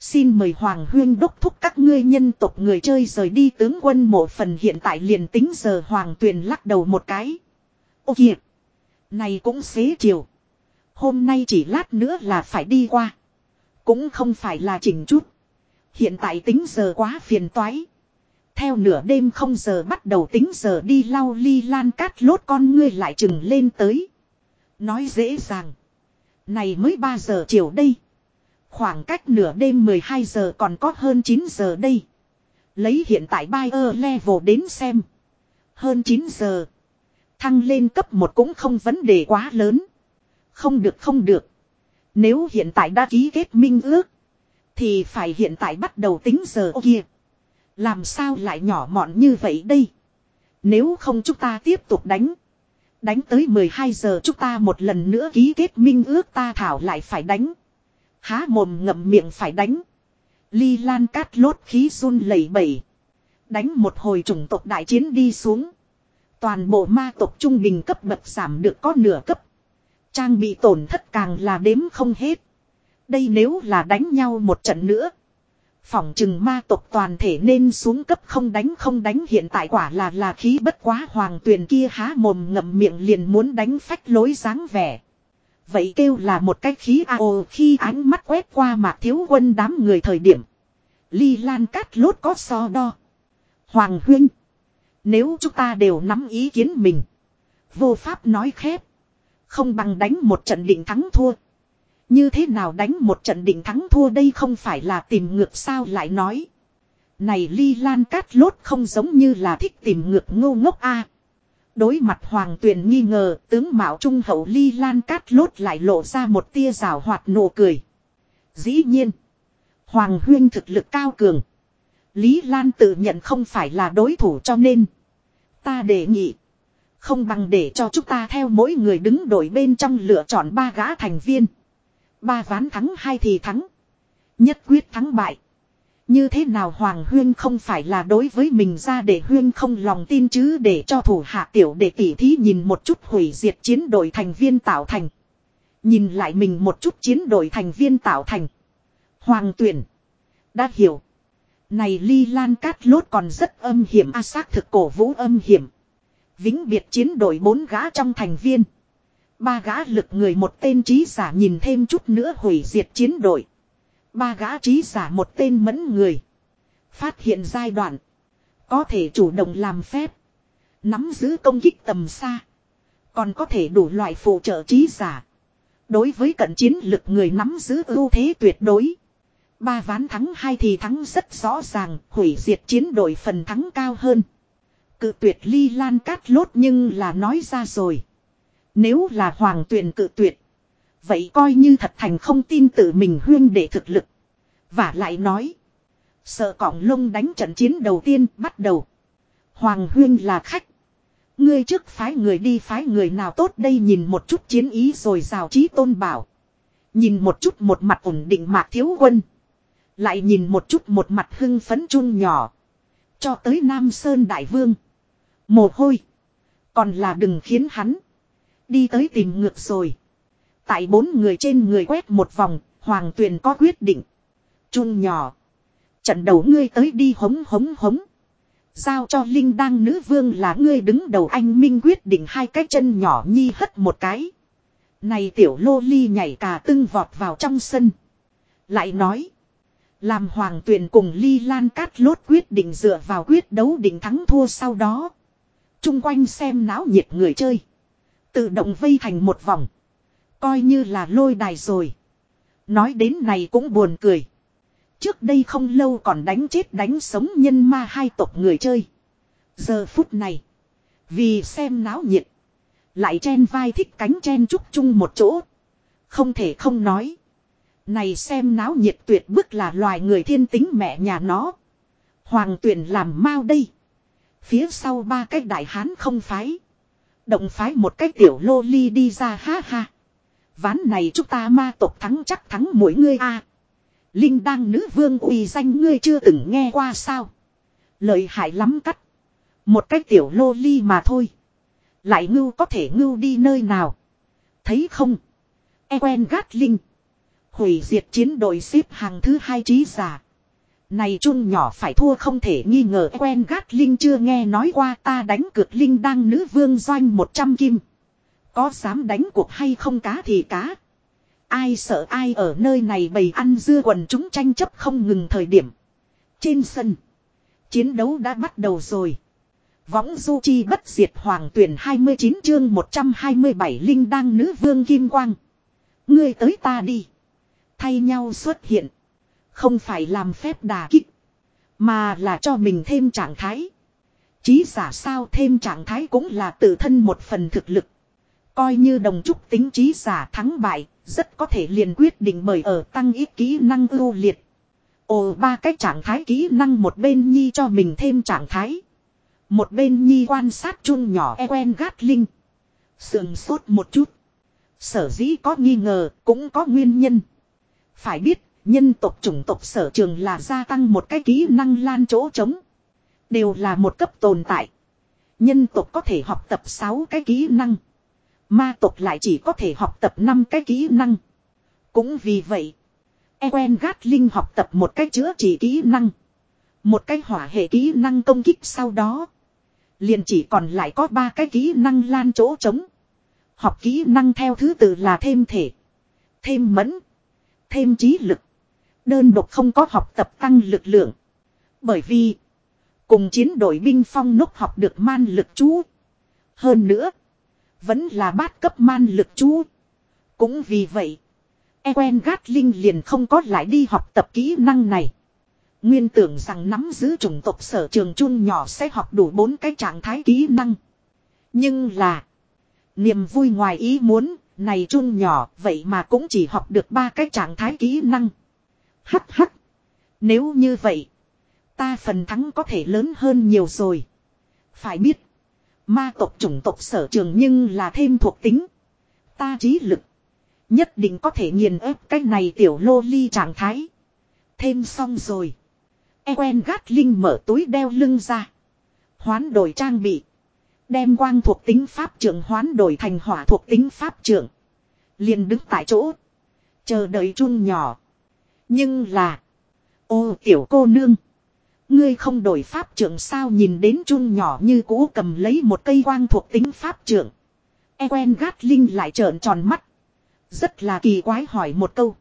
Xin mời Hoàng Huyên đốc thúc các ngươi nhân tộc người chơi rời đi tướng quân một phần hiện tại liền tính giờ Hoàng Tuyền lắc đầu một cái. Ô kìa! Này cũng xế chiều. Hôm nay chỉ lát nữa là phải đi qua. Cũng không phải là chỉnh chút. Hiện tại tính giờ quá phiền toái. Theo nửa đêm không giờ bắt đầu tính giờ đi lau ly lan cát lốt con ngươi lại chừng lên tới. Nói dễ dàng. Này mới 3 giờ chiều đây. Khoảng cách nửa đêm 12 giờ còn có hơn 9 giờ đây. Lấy hiện tại buyer level đến xem. Hơn 9 giờ. Thăng lên cấp 1 cũng không vấn đề quá lớn. Không được không được. Nếu hiện tại đã ký kết minh ước. Thì phải hiện tại bắt đầu tính giờ ô kia. Làm sao lại nhỏ mọn như vậy đây. Nếu không chúng ta tiếp tục đánh. Đánh tới 12 giờ chúng ta một lần nữa ký kết minh ước ta thảo lại phải đánh. Há mồm ngậm miệng phải đánh. Ly lan cát lốt khí run lẩy bẩy. Đánh một hồi chủng tộc đại chiến đi xuống. Toàn bộ ma tộc trung bình cấp bậc giảm được có nửa cấp. Trang bị tổn thất càng là đếm không hết. Đây nếu là đánh nhau một trận nữa. Phỏng chừng ma tộc toàn thể nên xuống cấp không đánh không đánh hiện tại quả là là khí bất quá hoàng tuyền kia há mồm ngậm miệng liền muốn đánh phách lối dáng vẻ. Vậy kêu là một cái khí a ô khi ánh mắt quét qua mạc thiếu quân đám người thời điểm. Ly lan cát lốt có so đo. Hoàng huyên, Nếu chúng ta đều nắm ý kiến mình. Vô pháp nói khép. Không bằng đánh một trận định thắng thua. Như thế nào đánh một trận định thắng thua đây không phải là tìm ngược sao lại nói. Này ly lan cát lốt không giống như là thích tìm ngược ngô ngốc a Đối mặt hoàng tuyền nghi ngờ, tướng mạo trung hậu ly lan cát lốt lại lộ ra một tia rào hoạt nụ cười. Dĩ nhiên. Hoàng huyên thực lực cao cường. Lý Lan tự nhận không phải là đối thủ cho nên. Ta đề nghị. Không bằng để cho chúng ta theo mỗi người đứng đội bên trong lựa chọn ba gã thành viên. Ba ván thắng, hai thì thắng. Nhất quyết thắng bại. Như thế nào Hoàng Huyên không phải là đối với mình ra để Huyên không lòng tin chứ để cho thủ hạ tiểu để tỉ thí nhìn một chút hủy diệt chiến đội thành viên tạo thành. Nhìn lại mình một chút chiến đội thành viên tạo thành. Hoàng tuyển. Đã hiểu. Này ly lan cát lốt còn rất âm hiểm a xác thực cổ vũ âm hiểm. Vĩnh biệt chiến đội bốn gã trong thành viên. Ba gã lực người một tên trí giả nhìn thêm chút nữa hủy diệt chiến đội. Ba gã trí giả một tên mẫn người. Phát hiện giai đoạn. Có thể chủ động làm phép. Nắm giữ công kích tầm xa. Còn có thể đủ loại phụ trợ trí giả. Đối với cận chiến lực người nắm giữ ưu thế tuyệt đối. Ba ván thắng hai thì thắng rất rõ ràng, hủy diệt chiến đội phần thắng cao hơn. Cự tuyệt ly lan cát lốt nhưng là nói ra rồi. Nếu là hoàng tuyển cự tuyệt. Vậy coi như thật thành không tin tự mình huyên để thực lực. Và lại nói. Sợ cỏng lông đánh trận chiến đầu tiên bắt đầu. Hoàng huyên là khách. Ngươi trước phái người đi phái người nào tốt đây nhìn một chút chiến ý rồi rào trí tôn bảo. Nhìn một chút một mặt ổn định mạc thiếu quân. Lại nhìn một chút một mặt hưng phấn chun nhỏ. Cho tới Nam Sơn Đại Vương. Mồ hôi. Còn là đừng khiến hắn. Đi tới tìm ngược rồi. Tại bốn người trên người quét một vòng. Hoàng tuyền có quyết định. Chun nhỏ. Trận đầu ngươi tới đi hống hống hống. Giao cho Linh Đăng nữ vương là ngươi đứng đầu anh Minh quyết định hai cái chân nhỏ nhi hất một cái. Này tiểu lô ly nhảy cả tưng vọt vào trong sân. Lại nói. Làm hoàng tuyển cùng ly lan cát lốt quyết định dựa vào quyết đấu định thắng thua sau đó. Trung quanh xem náo nhiệt người chơi. Tự động vây thành một vòng. Coi như là lôi đài rồi. Nói đến này cũng buồn cười. Trước đây không lâu còn đánh chết đánh sống nhân ma hai tộc người chơi. Giờ phút này. Vì xem náo nhiệt. Lại chen vai thích cánh chen chúc chung một chỗ. Không thể không nói. Này xem náo nhiệt tuyệt bức là loài người thiên tính mẹ nhà nó. Hoàng tuyển làm mau đây. Phía sau ba cái đại hán không phái. Động phái một cái tiểu lô ly đi ra, ha ha. Ván này chúng ta ma tộc thắng chắc thắng mỗi ngươi a. Linh đăng nữ vương uy danh ngươi chưa từng nghe qua sao. Lợi hại lắm cắt. Một cái tiểu lô ly mà thôi. Lại ngưu có thể ngưu đi nơi nào. Thấy không. E quen gát linh. Hủy diệt chiến đội xếp hàng thứ hai trí giả. Này chun nhỏ phải thua không thể nghi ngờ, quen gát linh chưa nghe nói qua, ta đánh cược linh đăng nữ vương doanh 100 kim. Có dám đánh cuộc hay không cá thì cá. Ai sợ ai ở nơi này bầy ăn dưa quần chúng tranh chấp không ngừng thời điểm. Trên sân. Chiến đấu đã bắt đầu rồi. Võng du chi bất diệt hoàng tuyển 29 chương 127 linh đăng nữ vương kim quang. Ngươi tới ta đi. Thay nhau xuất hiện. Không phải làm phép đà kích. Mà là cho mình thêm trạng thái. Chí giả sao thêm trạng thái cũng là tự thân một phần thực lực. Coi như đồng trúc tính trí giả thắng bại, rất có thể liền quyết định bởi ở tăng ít kỹ năng ưu liệt. Ồ ba cái trạng thái kỹ năng một bên nhi cho mình thêm trạng thái. Một bên nhi quan sát chung nhỏ e quen gát linh. Sườn sốt một chút. Sở dĩ có nghi ngờ cũng có nguyên nhân. Phải biết, nhân tộc chủng tộc sở trường là gia tăng một cái kỹ năng lan chỗ trống. Đều là một cấp tồn tại. Nhân tộc có thể học tập 6 cái kỹ năng. Ma tộc lại chỉ có thể học tập 5 cái kỹ năng. Cũng vì vậy, Ewengard linh học tập một cách chữa trị kỹ năng. Một cái hỏa hệ kỹ năng công kích sau đó. Liền chỉ còn lại có ba cái kỹ năng lan chỗ trống. Học kỹ năng theo thứ tự là thêm thể. Thêm mẫn. Thêm trí lực. Đơn độc không có học tập tăng lực lượng. Bởi vì. Cùng chiến đội binh phong nốc học được man lực chú. Hơn nữa. Vẫn là bát cấp man lực chú. Cũng vì vậy. Ewen Gatling liền không có lại đi học tập kỹ năng này. Nguyên tưởng rằng nắm giữ chủng tộc sở trường chun nhỏ sẽ học đủ bốn cái trạng thái kỹ năng. Nhưng là. Niềm vui ngoài ý muốn, này chun nhỏ vậy mà cũng chỉ học được ba cái trạng thái kỹ năng. Hắc hắc. Nếu như vậy. Ta phần thắng có thể lớn hơn nhiều rồi. Phải biết. Ma tộc chủng tộc sở trường nhưng là thêm thuộc tính. Ta trí lực. Nhất định có thể nghiền ép cái này tiểu lô ly trạng thái. Thêm xong rồi. E quen gát linh mở túi đeo lưng ra. Hoán đổi trang bị. Đem quang thuộc tính pháp trưởng hoán đổi thành hỏa thuộc tính pháp trưởng. Liền đứng tại chỗ. Chờ đợi chun nhỏ. Nhưng là. Ô tiểu cô nương. Ngươi không đổi pháp trưởng sao nhìn đến chun nhỏ như cũ cầm lấy một cây quang thuộc tính pháp trưởng. E quen gát linh lại trợn tròn mắt. Rất là kỳ quái hỏi một câu.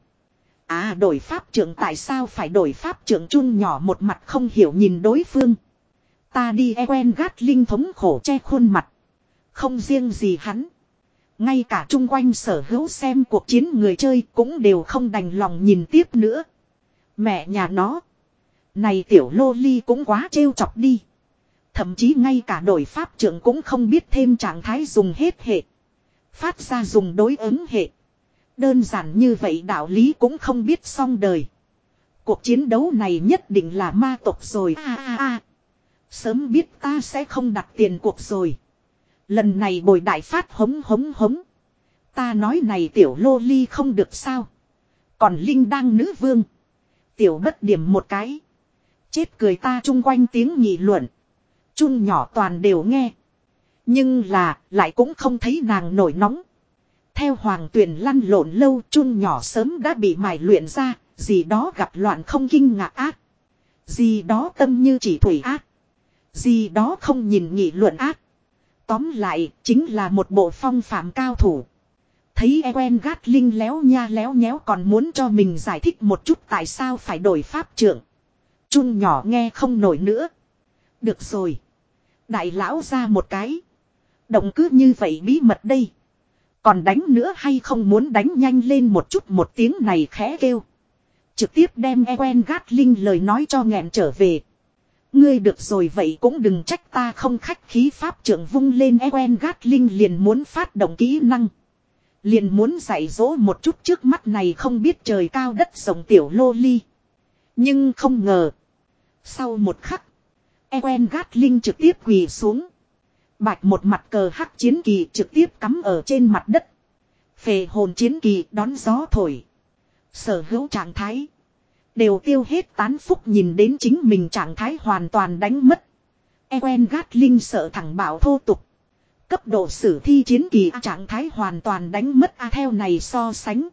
À đổi pháp trưởng tại sao phải đổi pháp trưởng chun nhỏ một mặt không hiểu nhìn đối phương. Ta đi e quen gát linh thống khổ che khuôn mặt. Không riêng gì hắn. Ngay cả chung quanh sở hữu xem cuộc chiến người chơi cũng đều không đành lòng nhìn tiếp nữa. Mẹ nhà nó. Này tiểu lô ly cũng quá trêu chọc đi. Thậm chí ngay cả đội pháp trưởng cũng không biết thêm trạng thái dùng hết hệ. Phát ra dùng đối ứng hệ. Đơn giản như vậy đạo lý cũng không biết xong đời. Cuộc chiến đấu này nhất định là ma tộc rồi a a a. Sớm biết ta sẽ không đặt tiền cuộc rồi. Lần này bồi đại phát hống hống hống. Ta nói này tiểu lô ly không được sao. Còn Linh đang nữ vương. Tiểu bất điểm một cái. Chết cười ta chung quanh tiếng nhị luận. Chung nhỏ toàn đều nghe. Nhưng là, lại cũng không thấy nàng nổi nóng. Theo hoàng tuyển lăn lộn lâu chung nhỏ sớm đã bị mài luyện ra, gì đó gặp loạn không kinh ngạc ác. Gì đó tâm như chỉ thủy ác. Gì đó không nhìn nghị luận ác. Tóm lại, chính là một bộ phong phạm cao thủ. Thấy Ewen gát linh léo nha léo nhéo còn muốn cho mình giải thích một chút tại sao phải đổi pháp trưởng. Chun nhỏ nghe không nổi nữa. Được rồi. Đại lão ra một cái. Động cứ như vậy bí mật đây. Còn đánh nữa hay không muốn đánh nhanh lên một chút một tiếng này khẽ kêu. Trực tiếp đem Ewen gát linh lời nói cho nghẹn trở về. Ngươi được rồi vậy cũng đừng trách ta không khách khí pháp trưởng vung lên Ewen gát linh liền muốn phát động kỹ năng. Liền muốn dạy dỗ một chút trước mắt này không biết trời cao đất rộng tiểu lô ly. Nhưng không ngờ. Sau một khắc. Ewen gát linh trực tiếp quỳ xuống. Bạch một mặt cờ hắc chiến kỳ trực tiếp cắm ở trên mặt đất. Phề hồn chiến kỳ đón gió thổi. Sở hữu trạng thái. Đều tiêu hết tán phúc nhìn đến chính mình trạng thái hoàn toàn đánh mất. Ewen Gatling sợ thẳng bảo thô tục. Cấp độ sử thi chiến kỳ trạng thái hoàn toàn đánh mất a theo này so sánh.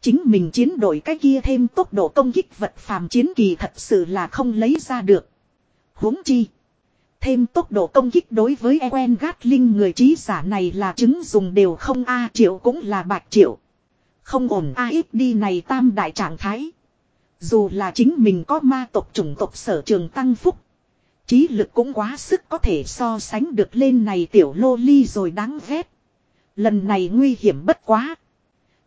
Chính mình chiến đội cái kia thêm tốc độ công kích vật phàm chiến kỳ thật sự là không lấy ra được. huống chi. Thêm tốc độ công kích đối với Ewen Gatling người trí giả này là chứng dùng đều không A triệu cũng là bạch triệu. Không ổn A ít đi này tam đại trạng thái. Dù là chính mình có ma tộc chủng tộc sở trường tăng phúc. Trí lực cũng quá sức có thể so sánh được lên này tiểu lô ly rồi đáng ghét. Lần này nguy hiểm bất quá.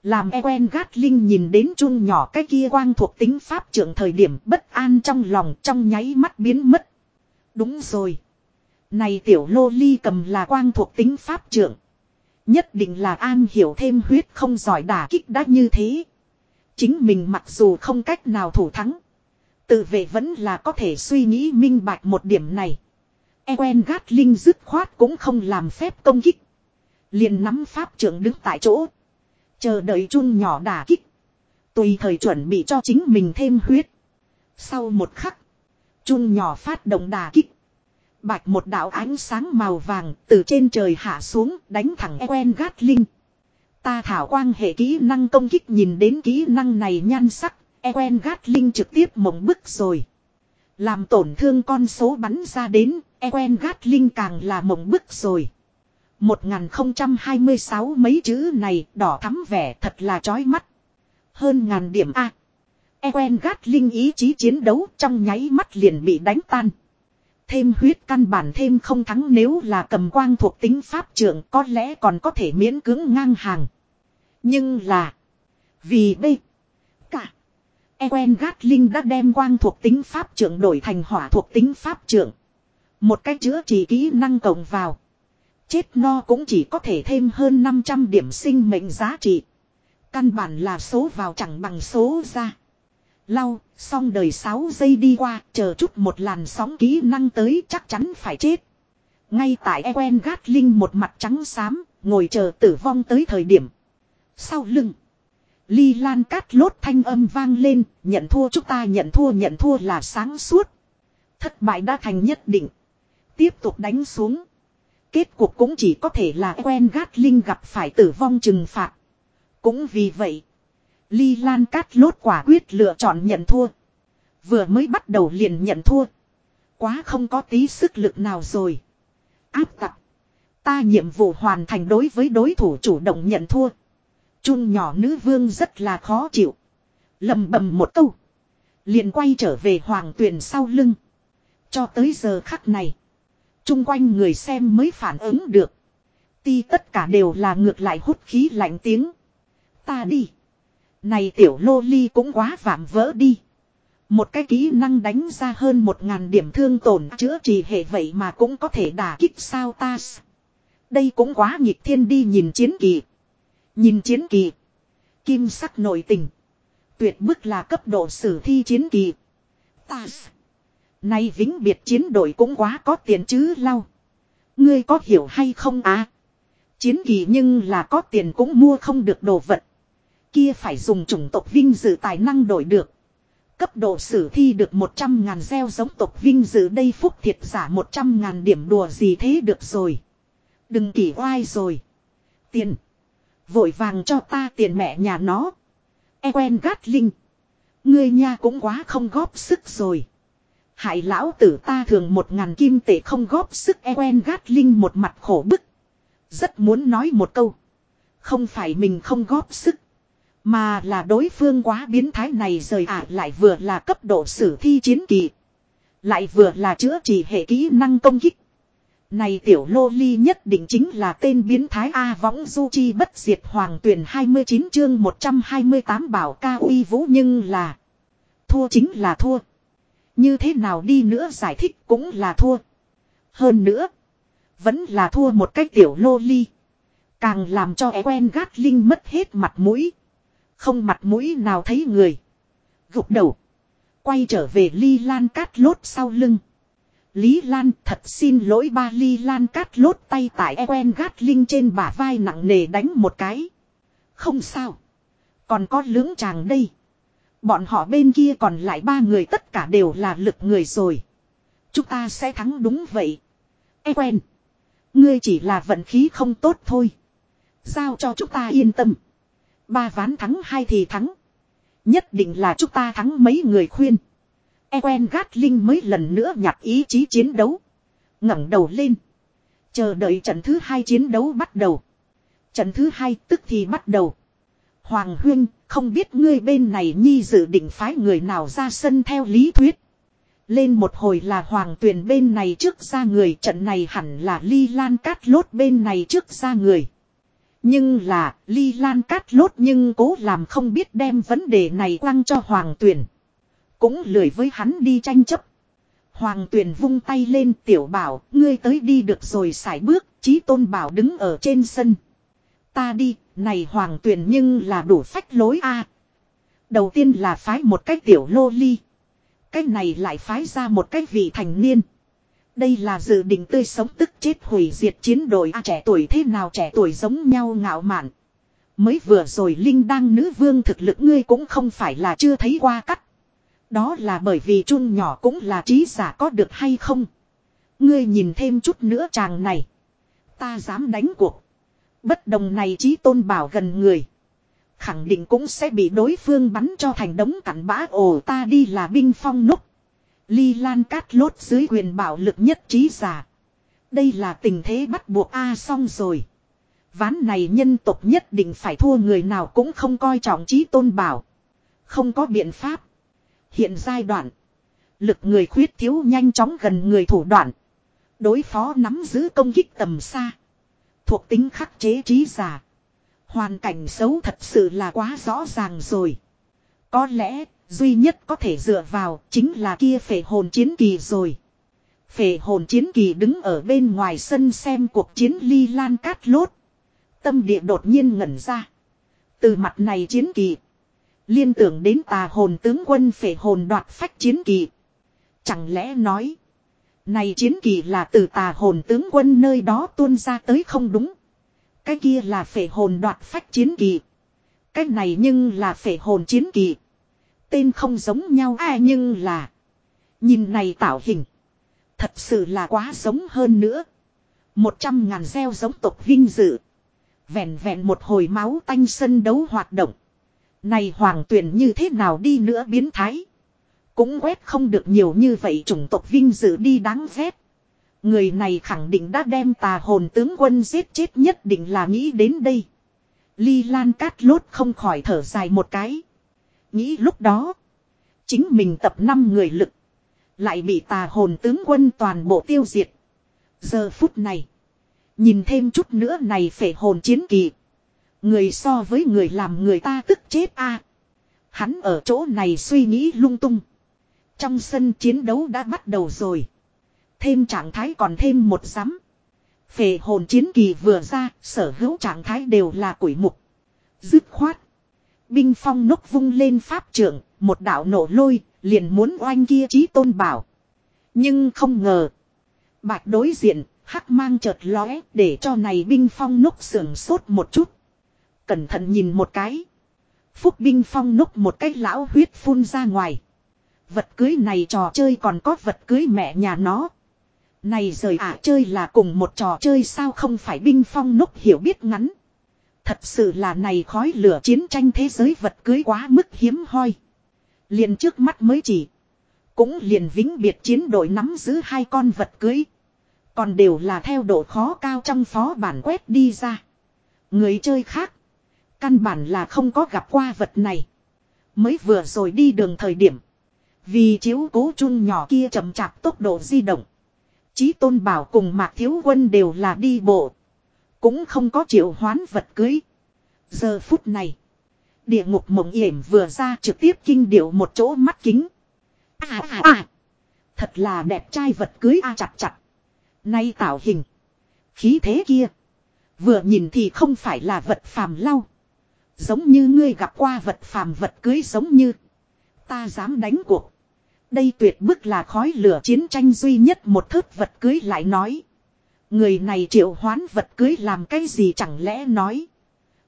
Làm Ewen Gatling nhìn đến chun nhỏ cái kia quang thuộc tính pháp trưởng thời điểm bất an trong lòng trong nháy mắt biến mất. Đúng rồi. Này tiểu lô ly cầm là quang thuộc tính pháp trưởng. Nhất định là an hiểu thêm huyết không giỏi đả kích đã như thế. Chính mình mặc dù không cách nào thủ thắng. Tự vệ vẫn là có thể suy nghĩ minh bạch một điểm này. Ewen Gatling dứt khoát cũng không làm phép công kích. Liền nắm pháp trưởng đứng tại chỗ. Chờ đợi chun nhỏ đả kích. Tùy thời chuẩn bị cho chính mình thêm huyết. Sau một khắc. Chun nhỏ phát động đả kích. Bạch một đạo ánh sáng màu vàng từ trên trời hạ xuống đánh thẳng Ewen Gatling. Ta thảo quang hệ kỹ năng công kích nhìn đến kỹ năng này nhan sắc, Ewen Gatling trực tiếp mộng bức rồi. Làm tổn thương con số bắn ra đến, Ewen Gatling càng là mộng bức rồi. 1026 mấy chữ này đỏ thắm vẻ thật là chói mắt. Hơn ngàn điểm A. Ewen Gatling ý chí chiến đấu trong nháy mắt liền bị đánh tan. Thêm huyết căn bản thêm không thắng nếu là cầm quang thuộc tính pháp trưởng có lẽ còn có thể miễn cưỡng ngang hàng. Nhưng là. Vì đây Cả. Ewen Gatling đã đem quang thuộc tính pháp trưởng đổi thành hỏa thuộc tính pháp trưởng. Một cách chữa trị kỹ năng cộng vào. Chết no cũng chỉ có thể thêm hơn 500 điểm sinh mệnh giá trị. Căn bản là số vào chẳng bằng số ra. Lau, xong đời 6 giây đi qua, chờ chút một làn sóng kỹ năng tới chắc chắn phải chết. Ngay tại Ewen Gatling một mặt trắng xám, ngồi chờ tử vong tới thời điểm. Sau lưng. Ly Lan cát lốt thanh âm vang lên, nhận thua chúng ta nhận thua nhận thua là sáng suốt. Thất bại đã thành nhất định. Tiếp tục đánh xuống. Kết cuộc cũng chỉ có thể là e quen gát linh gặp phải tử vong trừng phạt. Cũng vì vậy, Ly Lan cát lốt quả quyết lựa chọn nhận thua. Vừa mới bắt đầu liền nhận thua. Quá không có tí sức lực nào rồi. Áp tặc. Ta nhiệm vụ hoàn thành đối với đối thủ chủ động nhận thua. Chun nhỏ nữ vương rất là khó chịu. lầm bầm một câu. Liền quay trở về hoàng tuyền sau lưng. Cho tới giờ khắc này. Trung quanh người xem mới phản ứng được. Ti tất cả đều là ngược lại hút khí lạnh tiếng. Ta đi. Này tiểu lô ly cũng quá vạm vỡ đi. Một cái kỹ năng đánh ra hơn một ngàn điểm thương tổn chữa trị hệ vậy mà cũng có thể đả kích sao ta. Đây cũng quá nghịch thiên đi nhìn chiến kỳ. Nhìn chiến kỳ. Kim sắc nội tình. Tuyệt bức là cấp độ sử thi chiến kỳ. Ta. Nay vĩnh biệt chiến đội cũng quá có tiền chứ lau. Ngươi có hiểu hay không à? Chiến kỳ nhưng là có tiền cũng mua không được đồ vật. Kia phải dùng chủng tộc vinh dự tài năng đổi được. Cấp độ sử thi được 100 ngàn gieo giống tộc vinh dự đây phúc thiệt giả 100 ngàn điểm đùa gì thế được rồi. Đừng kỳ oai rồi. Tiền. Vội vàng cho ta tiền mẹ nhà nó. E quen gát linh. Ngươi nha cũng quá không góp sức rồi. Hại lão tử ta thường một ngàn kim tệ không góp sức e quen gát linh một mặt khổ bức. Rất muốn nói một câu. Không phải mình không góp sức. Mà là đối phương quá biến thái này rời ả lại vừa là cấp độ sử thi chiến kỳ. Lại vừa là chữa trị hệ kỹ năng công kích. Này tiểu lô ly nhất định chính là tên biến thái A võng du chi bất diệt hoàng tuyển 29 chương 128 bảo ca uy vũ nhưng là. Thua chính là thua. Như thế nào đi nữa giải thích cũng là thua. Hơn nữa. Vẫn là thua một cách tiểu lô ly. Càng làm cho e quen gát linh mất hết mặt mũi. Không mặt mũi nào thấy người. Gục đầu. Quay trở về ly lan cát lốt sau lưng. Lý Lan, thật xin lỗi ba Ly Lan cát lốt, tay tại Ewen gát linh trên bả vai nặng nề đánh một cái. Không sao. Còn có lưỡng chàng đây. Bọn họ bên kia còn lại ba người tất cả đều là lực người rồi. Chúng ta sẽ thắng đúng vậy. Ewen. Ngươi chỉ là vận khí không tốt thôi. Giao cho chúng ta yên tâm. Ba ván thắng hai thì thắng. Nhất định là chúng ta thắng mấy người khuyên. Ewen Gatling mới lần nữa nhặt ý chí chiến đấu. ngẩng đầu lên. Chờ đợi trận thứ hai chiến đấu bắt đầu. Trận thứ hai tức thì bắt đầu. Hoàng Huyên, không biết ngươi bên này nhi dự định phái người nào ra sân theo lý thuyết. Lên một hồi là hoàng tuyền bên này trước ra người trận này hẳn là ly lan cát lốt bên này trước ra người. Nhưng là ly lan cát lốt nhưng cố làm không biết đem vấn đề này quăng cho hoàng tuyền. Cũng lười với hắn đi tranh chấp. Hoàng tuyền vung tay lên tiểu bảo, ngươi tới đi được rồi xài bước, chí tôn bảo đứng ở trên sân. Ta đi, này hoàng tuyền nhưng là đủ phách lối a. Đầu tiên là phái một cái tiểu lô ly. Cái này lại phái ra một cái vị thành niên. Đây là dự định tươi sống tức chết hủy diệt chiến đội a trẻ tuổi thế nào trẻ tuổi giống nhau ngạo mạn. Mới vừa rồi Linh đăng nữ vương thực lực ngươi cũng không phải là chưa thấy qua cắt. Đó là bởi vì chun nhỏ cũng là trí giả có được hay không. Ngươi nhìn thêm chút nữa chàng này. Ta dám đánh cuộc. Bất đồng này trí tôn bảo gần người. Khẳng định cũng sẽ bị đối phương bắn cho thành đống cặn bã ồ, ta đi là binh phong núc. Ly Lan cát lốt dưới quyền bảo lực nhất trí giả. Đây là tình thế bắt buộc A xong rồi. Ván này nhân tộc nhất định phải thua người nào cũng không coi trọng trí tôn bảo. Không có biện pháp. Hiện giai đoạn. Lực người khuyết thiếu nhanh chóng gần người thủ đoạn. Đối phó nắm giữ công kích tầm xa. Thuộc tính khắc chế trí giả. Hoàn cảnh xấu thật sự là quá rõ ràng rồi. Có lẽ, Duy nhất có thể dựa vào chính là kia phệ hồn chiến kỳ rồi. Phệ hồn chiến kỳ đứng ở bên ngoài sân xem cuộc chiến ly lan cát lốt. Tâm địa đột nhiên ngẩn ra. Từ mặt này chiến kỳ. Liên tưởng đến tà hồn tướng quân phệ hồn đoạt phách chiến kỳ. Chẳng lẽ nói. Này chiến kỳ là từ tà hồn tướng quân nơi đó tuôn ra tới không đúng. Cái kia là phệ hồn đoạt phách chiến kỳ. Cái này nhưng là phệ hồn chiến kỳ. Tên không giống nhau ai nhưng là. Nhìn này tạo hình. Thật sự là quá giống hơn nữa. Một trăm ngàn gieo giống tộc vinh dự. Vẹn vẹn một hồi máu tanh sân đấu hoạt động. Này hoàng tuyển như thế nào đi nữa biến thái. Cũng quét không được nhiều như vậy chủng tộc vinh dự đi đáng ghét. Người này khẳng định đã đem tà hồn tướng quân giết chết nhất định là nghĩ đến đây. Ly Lan Cát Lốt không khỏi thở dài một cái. Nghĩ lúc đó. Chính mình tập 5 người lực. Lại bị tà hồn tướng quân toàn bộ tiêu diệt. Giờ phút này. Nhìn thêm chút nữa này phải hồn chiến kỳ. Người so với người làm người ta tức chết a. Hắn ở chỗ này suy nghĩ lung tung. Trong sân chiến đấu đã bắt đầu rồi. Thêm trạng thái còn thêm một giám. Phệ hồn chiến kỳ vừa ra, sở hữu trạng thái đều là quỷ mục. Dứt khoát. Binh phong nốc vung lên pháp trưởng, một đạo nổ lôi, liền muốn oanh kia trí tôn bảo. Nhưng không ngờ. Bạch đối diện, hắc mang chợt lóe để cho này binh phong nốc sườn sốt một chút. Cẩn thận nhìn một cái. Phúc binh phong nốc một cái lão huyết phun ra ngoài. Vật cưới này trò chơi còn có vật cưới mẹ nhà nó. Này rời ả chơi là cùng một trò chơi sao không phải binh phong nốc hiểu biết ngắn. Thật sự là này khói lửa chiến tranh thế giới vật cưới quá mức hiếm hoi. Liền trước mắt mới chỉ. Cũng liền vĩnh biệt chiến đội nắm giữ hai con vật cưới. Còn đều là theo độ khó cao trong phó bản quét đi ra. Người chơi khác. Căn bản là không có gặp qua vật này. Mới vừa rồi đi đường thời điểm. Vì chiếu cố chun nhỏ kia chậm chạp tốc độ di động. Chí tôn bảo cùng mạc thiếu quân đều là đi bộ. Cũng không có triệu hoán vật cưới. Giờ phút này. Địa ngục mộng yểm vừa ra trực tiếp kinh điệu một chỗ mắt kính. À à à. Thật là đẹp trai vật cưới a chặt chặt. Nay tạo hình. Khí thế kia. Vừa nhìn thì không phải là vật phàm lau. Giống như ngươi gặp qua vật phàm vật cưới giống như. Ta dám đánh cuộc. Đây tuyệt bức là khói lửa chiến tranh duy nhất một thớt vật cưới lại nói. Người này triệu hoán vật cưới làm cái gì chẳng lẽ nói.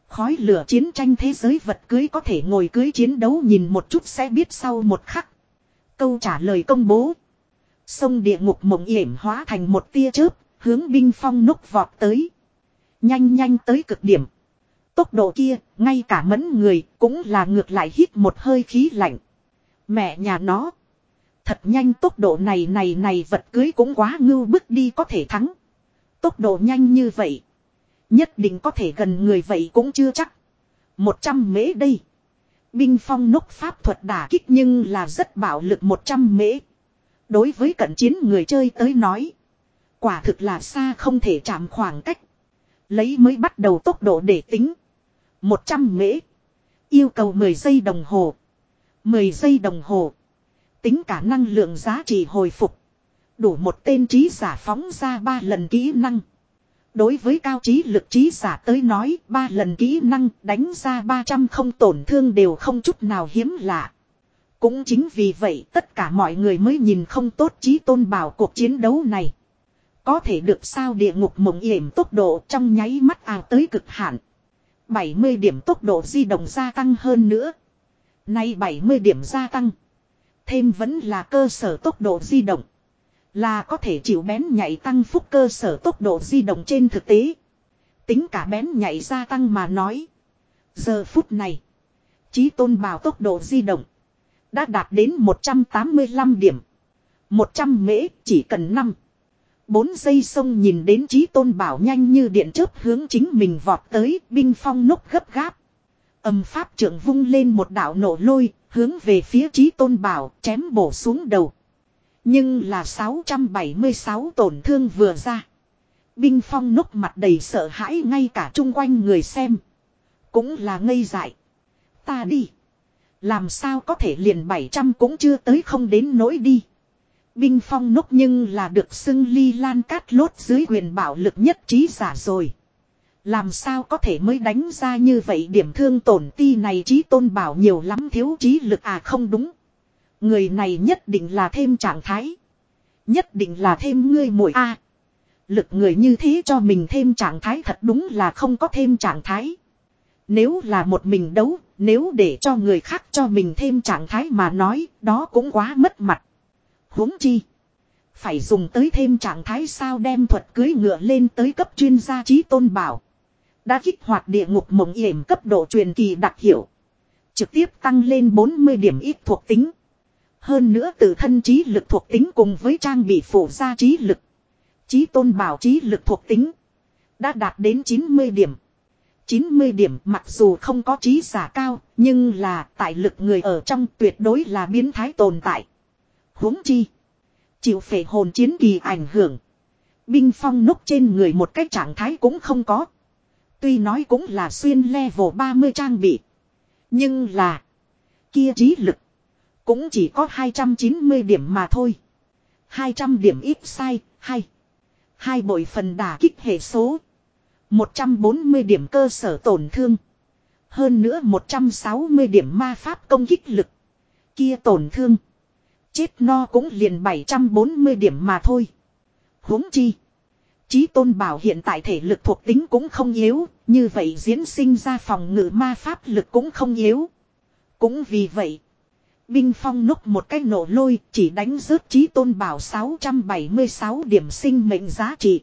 Khói lửa chiến tranh thế giới vật cưới có thể ngồi cưới chiến đấu nhìn một chút sẽ biết sau một khắc. Câu trả lời công bố. Sông địa ngục mộng yểm hóa thành một tia chớp, hướng binh phong núc vọt tới. Nhanh nhanh tới cực điểm. Tốc độ kia, ngay cả mẫn người, cũng là ngược lại hít một hơi khí lạnh. Mẹ nhà nó. Thật nhanh tốc độ này này này vật cưới cũng quá ngưu bức đi có thể thắng. Tốc độ nhanh như vậy. Nhất định có thể gần người vậy cũng chưa chắc. Một trăm mễ đây. Binh phong nốc pháp thuật đả kích nhưng là rất bạo lực một trăm mễ. Đối với cận chiến người chơi tới nói. Quả thực là xa không thể chạm khoảng cách. Lấy mới bắt đầu tốc độ để tính. một trăm mễ. Yêu cầu mười giây đồng hồ. mười giây đồng hồ. Tính cả năng lượng giá trị hồi phục. Đủ một tên trí giả phóng ra ba lần kỹ năng. Đối với cao trí lực trí giả tới nói, ba lần kỹ năng đánh ra 300 không tổn thương đều không chút nào hiếm lạ. Cũng chính vì vậy, tất cả mọi người mới nhìn không tốt trí tôn bảo cuộc chiến đấu này. Có thể được sao địa ngục mộng yểm tốc độ trong nháy mắt ào tới cực hạn. 70 điểm tốc độ di động gia tăng hơn nữa. Nay 70 điểm gia tăng. Thêm vẫn là cơ sở tốc độ di động. Là có thể chịu bén nhảy tăng phúc cơ sở tốc độ di động trên thực tế. Tính cả bén nhảy gia tăng mà nói. Giờ phút này. Chí tôn bào tốc độ di động. Đã đạt đến 185 điểm. 100 mễ chỉ cần 5. 4 giây sông nhìn đến chí tôn bảo nhanh như điện chớp hướng chính mình vọt tới, binh phong nốc gấp gáp. Âm pháp trưởng vung lên một đạo nổ lôi, hướng về phía chí tôn bảo chém bổ xuống đầu. Nhưng là 676 tổn thương vừa ra. Binh phong nốc mặt đầy sợ hãi ngay cả chung quanh người xem. Cũng là ngây dại. Ta đi. Làm sao có thể liền 700 cũng chưa tới không đến nỗi đi. Binh phong nốc nhưng là được xưng ly lan cát lốt dưới quyền bảo lực nhất trí giả rồi. Làm sao có thể mới đánh ra như vậy điểm thương tổn ti này trí tôn bảo nhiều lắm thiếu trí lực à không đúng. Người này nhất định là thêm trạng thái. Nhất định là thêm ngươi mũi a Lực người như thế cho mình thêm trạng thái thật đúng là không có thêm trạng thái. Nếu là một mình đấu, nếu để cho người khác cho mình thêm trạng thái mà nói, đó cũng quá mất mặt. huống chi. Phải dùng tới thêm trạng thái sao đem thuật cưới ngựa lên tới cấp chuyên gia trí tôn bảo. Đã kích hoạt địa ngục mộng yểm cấp độ truyền kỳ đặc hiệu. Trực tiếp tăng lên 40 điểm ít thuộc tính. Hơn nữa tự thân trí lực thuộc tính cùng với trang bị phổ ra trí lực. Trí tôn bảo trí lực thuộc tính. Đã đạt đến 90 điểm. 90 điểm mặc dù không có trí giả cao, nhưng là tại lực người ở trong tuyệt đối là biến thái tồn tại. huống chi. Chịu phệ hồn chiến kỳ ảnh hưởng. Binh phong nốc trên người một cách trạng thái cũng không có. Tuy nói cũng là xuyên level 30 trang bị. Nhưng là. Kia trí lực. Cũng chỉ có 290 điểm mà thôi. 200 điểm ít sai, hay. Hai bội phần đả kích hệ số. 140 điểm cơ sở tổn thương. Hơn nữa 160 điểm ma pháp công kích lực. Kia tổn thương. Chết no cũng liền 740 điểm mà thôi. huống chi. Chí tôn bảo hiện tại thể lực thuộc tính cũng không yếu. Như vậy diễn sinh ra phòng ngự ma pháp lực cũng không yếu. Cũng vì vậy. Binh phong núc một cái nổ lôi, chỉ đánh rớt chí tôn bảo 676 điểm sinh mệnh giá trị.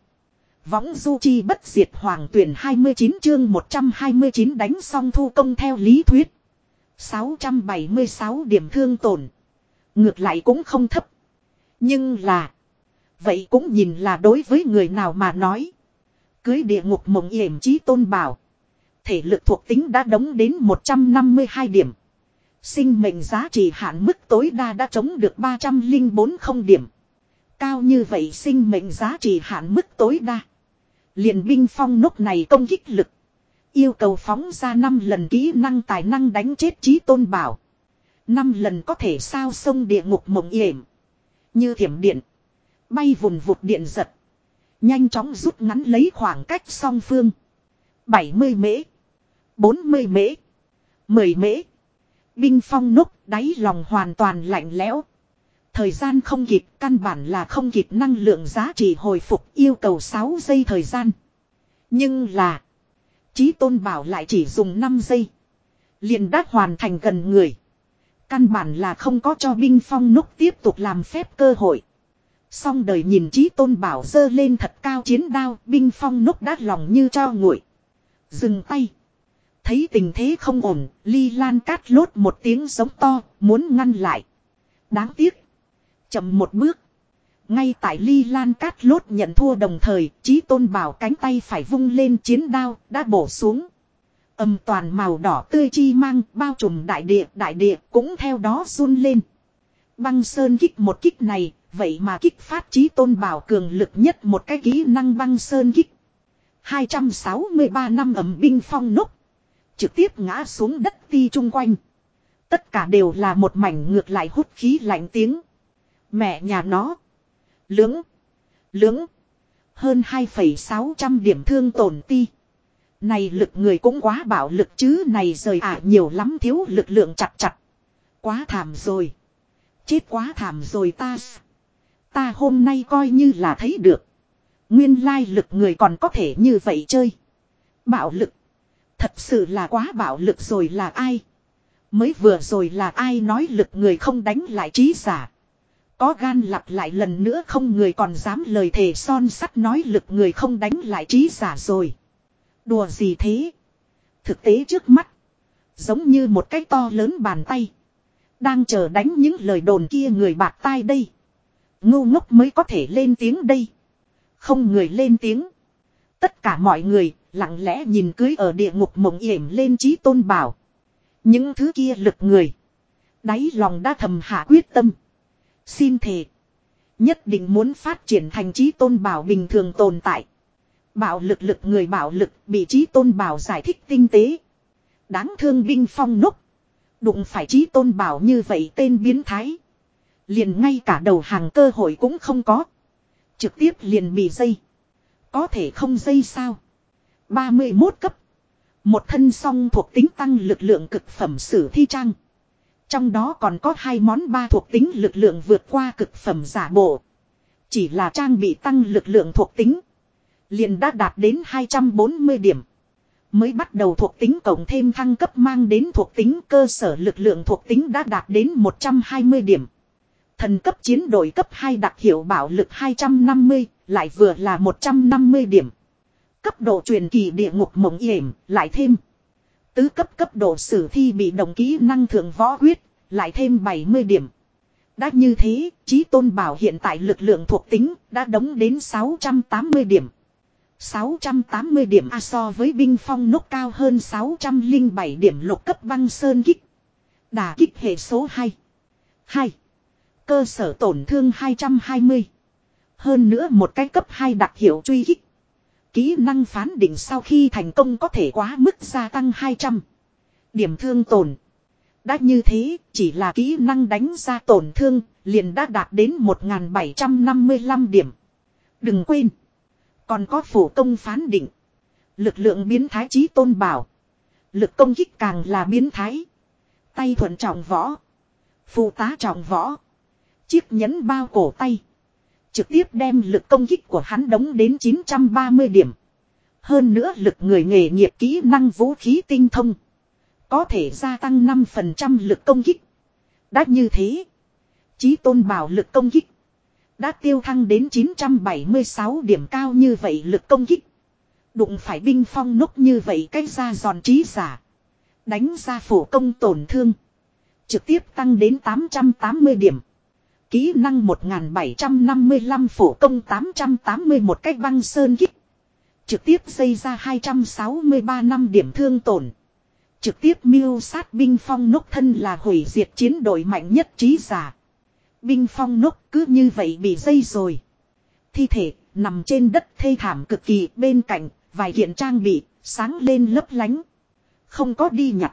Võng du chi bất diệt hoàng tuyển 29 chương 129 đánh xong thu công theo lý thuyết. 676 điểm thương tổn. Ngược lại cũng không thấp. Nhưng là. Vậy cũng nhìn là đối với người nào mà nói. Cưới địa ngục mộng yểm chí tôn bảo. Thể lực thuộc tính đã đóng đến 152 điểm. Sinh mệnh giá trị hạn mức tối đa đã chống được 304 không điểm. Cao như vậy sinh mệnh giá trị hạn mức tối đa. liền binh phong nốt này công kích lực. Yêu cầu phóng ra 5 lần kỹ năng tài năng đánh chết trí tôn bảo. 5 lần có thể sao sông địa ngục mộng yểm. Như thiểm điện. Bay vùng vụt điện giật. Nhanh chóng rút ngắn lấy khoảng cách song phương. 70 mễ. 40 mễ. 10 mễ. Binh phong núc đáy lòng hoàn toàn lạnh lẽo. Thời gian không kịp, căn bản là không kịp năng lượng giá trị hồi phục yêu cầu 6 giây thời gian. Nhưng là, Chí tôn bảo lại chỉ dùng 5 giây. liền đã hoàn thành gần người. Căn bản là không có cho binh phong núc tiếp tục làm phép cơ hội. Xong đời nhìn Chí tôn bảo dơ lên thật cao chiến đao, binh phong núc đát lòng như cho nguội. Dừng tay. Thấy tình thế không ổn, ly lan cát lốt một tiếng giống to, muốn ngăn lại. Đáng tiếc. chậm một bước. Ngay tại ly lan cát lốt nhận thua đồng thời, trí tôn bảo cánh tay phải vung lên chiến đao, đã bổ xuống. Âm toàn màu đỏ tươi chi mang, bao trùm đại địa, đại địa cũng theo đó run lên. Băng sơn kích một kích này, vậy mà kích phát trí tôn bảo cường lực nhất một cái kỹ năng băng sơn kích. 263 năm ẩm binh phong nốc. Trực tiếp ngã xuống đất ti chung quanh. Tất cả đều là một mảnh ngược lại hút khí lạnh tiếng. Mẹ nhà nó. Lưỡng. Lưỡng. Hơn 2,600 điểm thương tổn ti. Này lực người cũng quá bạo lực chứ này rời ả nhiều lắm thiếu lực lượng chặt chặt. Quá thảm rồi. Chết quá thảm rồi ta. Ta hôm nay coi như là thấy được. Nguyên lai lực người còn có thể như vậy chơi. Bạo lực. Thật sự là quá bạo lực rồi là ai? Mới vừa rồi là ai nói lực người không đánh lại trí giả. Có gan lặp lại lần nữa không người còn dám lời thề son sắt nói lực người không đánh lại trí giả rồi. Đùa gì thế? Thực tế trước mắt. Giống như một cái to lớn bàn tay. Đang chờ đánh những lời đồn kia người bạc tai đây. Ngu ngốc mới có thể lên tiếng đây. Không người lên tiếng. Tất cả mọi người lặng lẽ nhìn cưới ở địa ngục mộng yểm lên trí tôn bảo. Những thứ kia lực người. Đáy lòng đã thầm hạ quyết tâm. Xin thề. Nhất định muốn phát triển thành trí tôn bảo bình thường tồn tại. Bạo lực lực người bạo lực bị trí tôn bảo giải thích tinh tế. Đáng thương binh phong nốc. Đụng phải trí tôn bảo như vậy tên biến thái. Liền ngay cả đầu hàng cơ hội cũng không có. Trực tiếp liền bị dây. Có thể không dây sao. 31 cấp. Một thân song thuộc tính tăng lực lượng cực phẩm sử thi trang. Trong đó còn có hai món ba thuộc tính lực lượng vượt qua cực phẩm giả bộ. Chỉ là trang bị tăng lực lượng thuộc tính. Liền đã đạt đến 240 điểm. Mới bắt đầu thuộc tính cộng thêm thăng cấp mang đến thuộc tính cơ sở lực lượng thuộc tính đã đạt đến 120 điểm. Thần cấp chiến đội cấp 2 đặc hiệu bảo lực 250, lại vừa là 150 điểm. Cấp độ truyền kỳ địa ngục mộng yểm lại thêm. Tứ cấp cấp độ sử thi bị đồng kỹ năng thượng võ huyết, lại thêm 70 điểm. Đã như thế, trí tôn bảo hiện tại lực lượng thuộc tính đã đóng đến 680 điểm. 680 điểm A so với binh phong nốt cao hơn 607 điểm lục cấp băng sơn kích. Đà kích hệ số 2. 2. Cơ sở tổn thương 220. Hơn nữa một cái cấp 2 đặc hiệu truy kích. Kỹ năng phán định sau khi thành công có thể quá mức gia tăng 200. Điểm thương tổn. Đã như thế, chỉ là kỹ năng đánh ra tổn thương, liền đã đạt đến 1755 điểm. Đừng quên. Còn có phổ công phán định. Lực lượng biến thái trí tôn bảo. Lực công kích càng là biến thái. Tay thuận trọng võ. Phụ tá trọng võ. Chiếc nhẫn bao cổ tay. Trực tiếp đem lực công kích của hắn đóng đến 930 điểm. Hơn nữa lực người nghề nghiệp kỹ năng vũ khí tinh thông. Có thể gia tăng 5% lực công kích. Đã như thế. Chí tôn bảo lực công kích. Đã tiêu thăng đến 976 điểm cao như vậy lực công kích. Đụng phải binh phong nốc như vậy cách ra giòn trí giả. Đánh ra phổ công tổn thương. Trực tiếp tăng đến 880 điểm. Kỹ năng 1755 phổ công 881 cách băng sơn kích. Trực tiếp xây ra 263 năm điểm thương tổn. Trực tiếp miêu sát binh phong nốc thân là hủy diệt chiến đội mạnh nhất trí giả. Binh phong nốc cứ như vậy bị dây rồi. Thi thể nằm trên đất thê thảm cực kỳ bên cạnh, vài kiện trang bị sáng lên lấp lánh. Không có đi nhặt.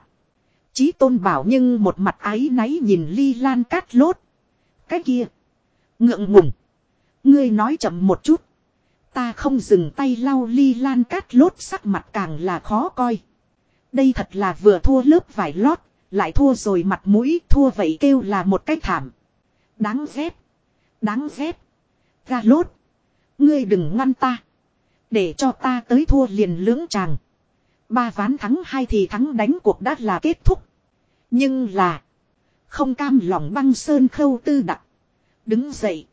Chí tôn bảo nhưng một mặt ái náy nhìn ly lan cát lốt. Cái kia. Ngượng ngùng. Ngươi nói chậm một chút. Ta không dừng tay lau ly lan cát lốt sắc mặt càng là khó coi. Đây thật là vừa thua lớp vải lót, lại thua rồi mặt mũi, thua vậy kêu là một cái thảm. Đáng ghét. Đáng ghét. Ga lốt. Ngươi đừng ngăn ta. Để cho ta tới thua liền lưỡng chàng. Ba ván thắng hai thì thắng đánh cuộc đã là kết thúc. Nhưng là. Không cam lòng băng sơn khâu tư đặc. Đứng dậy.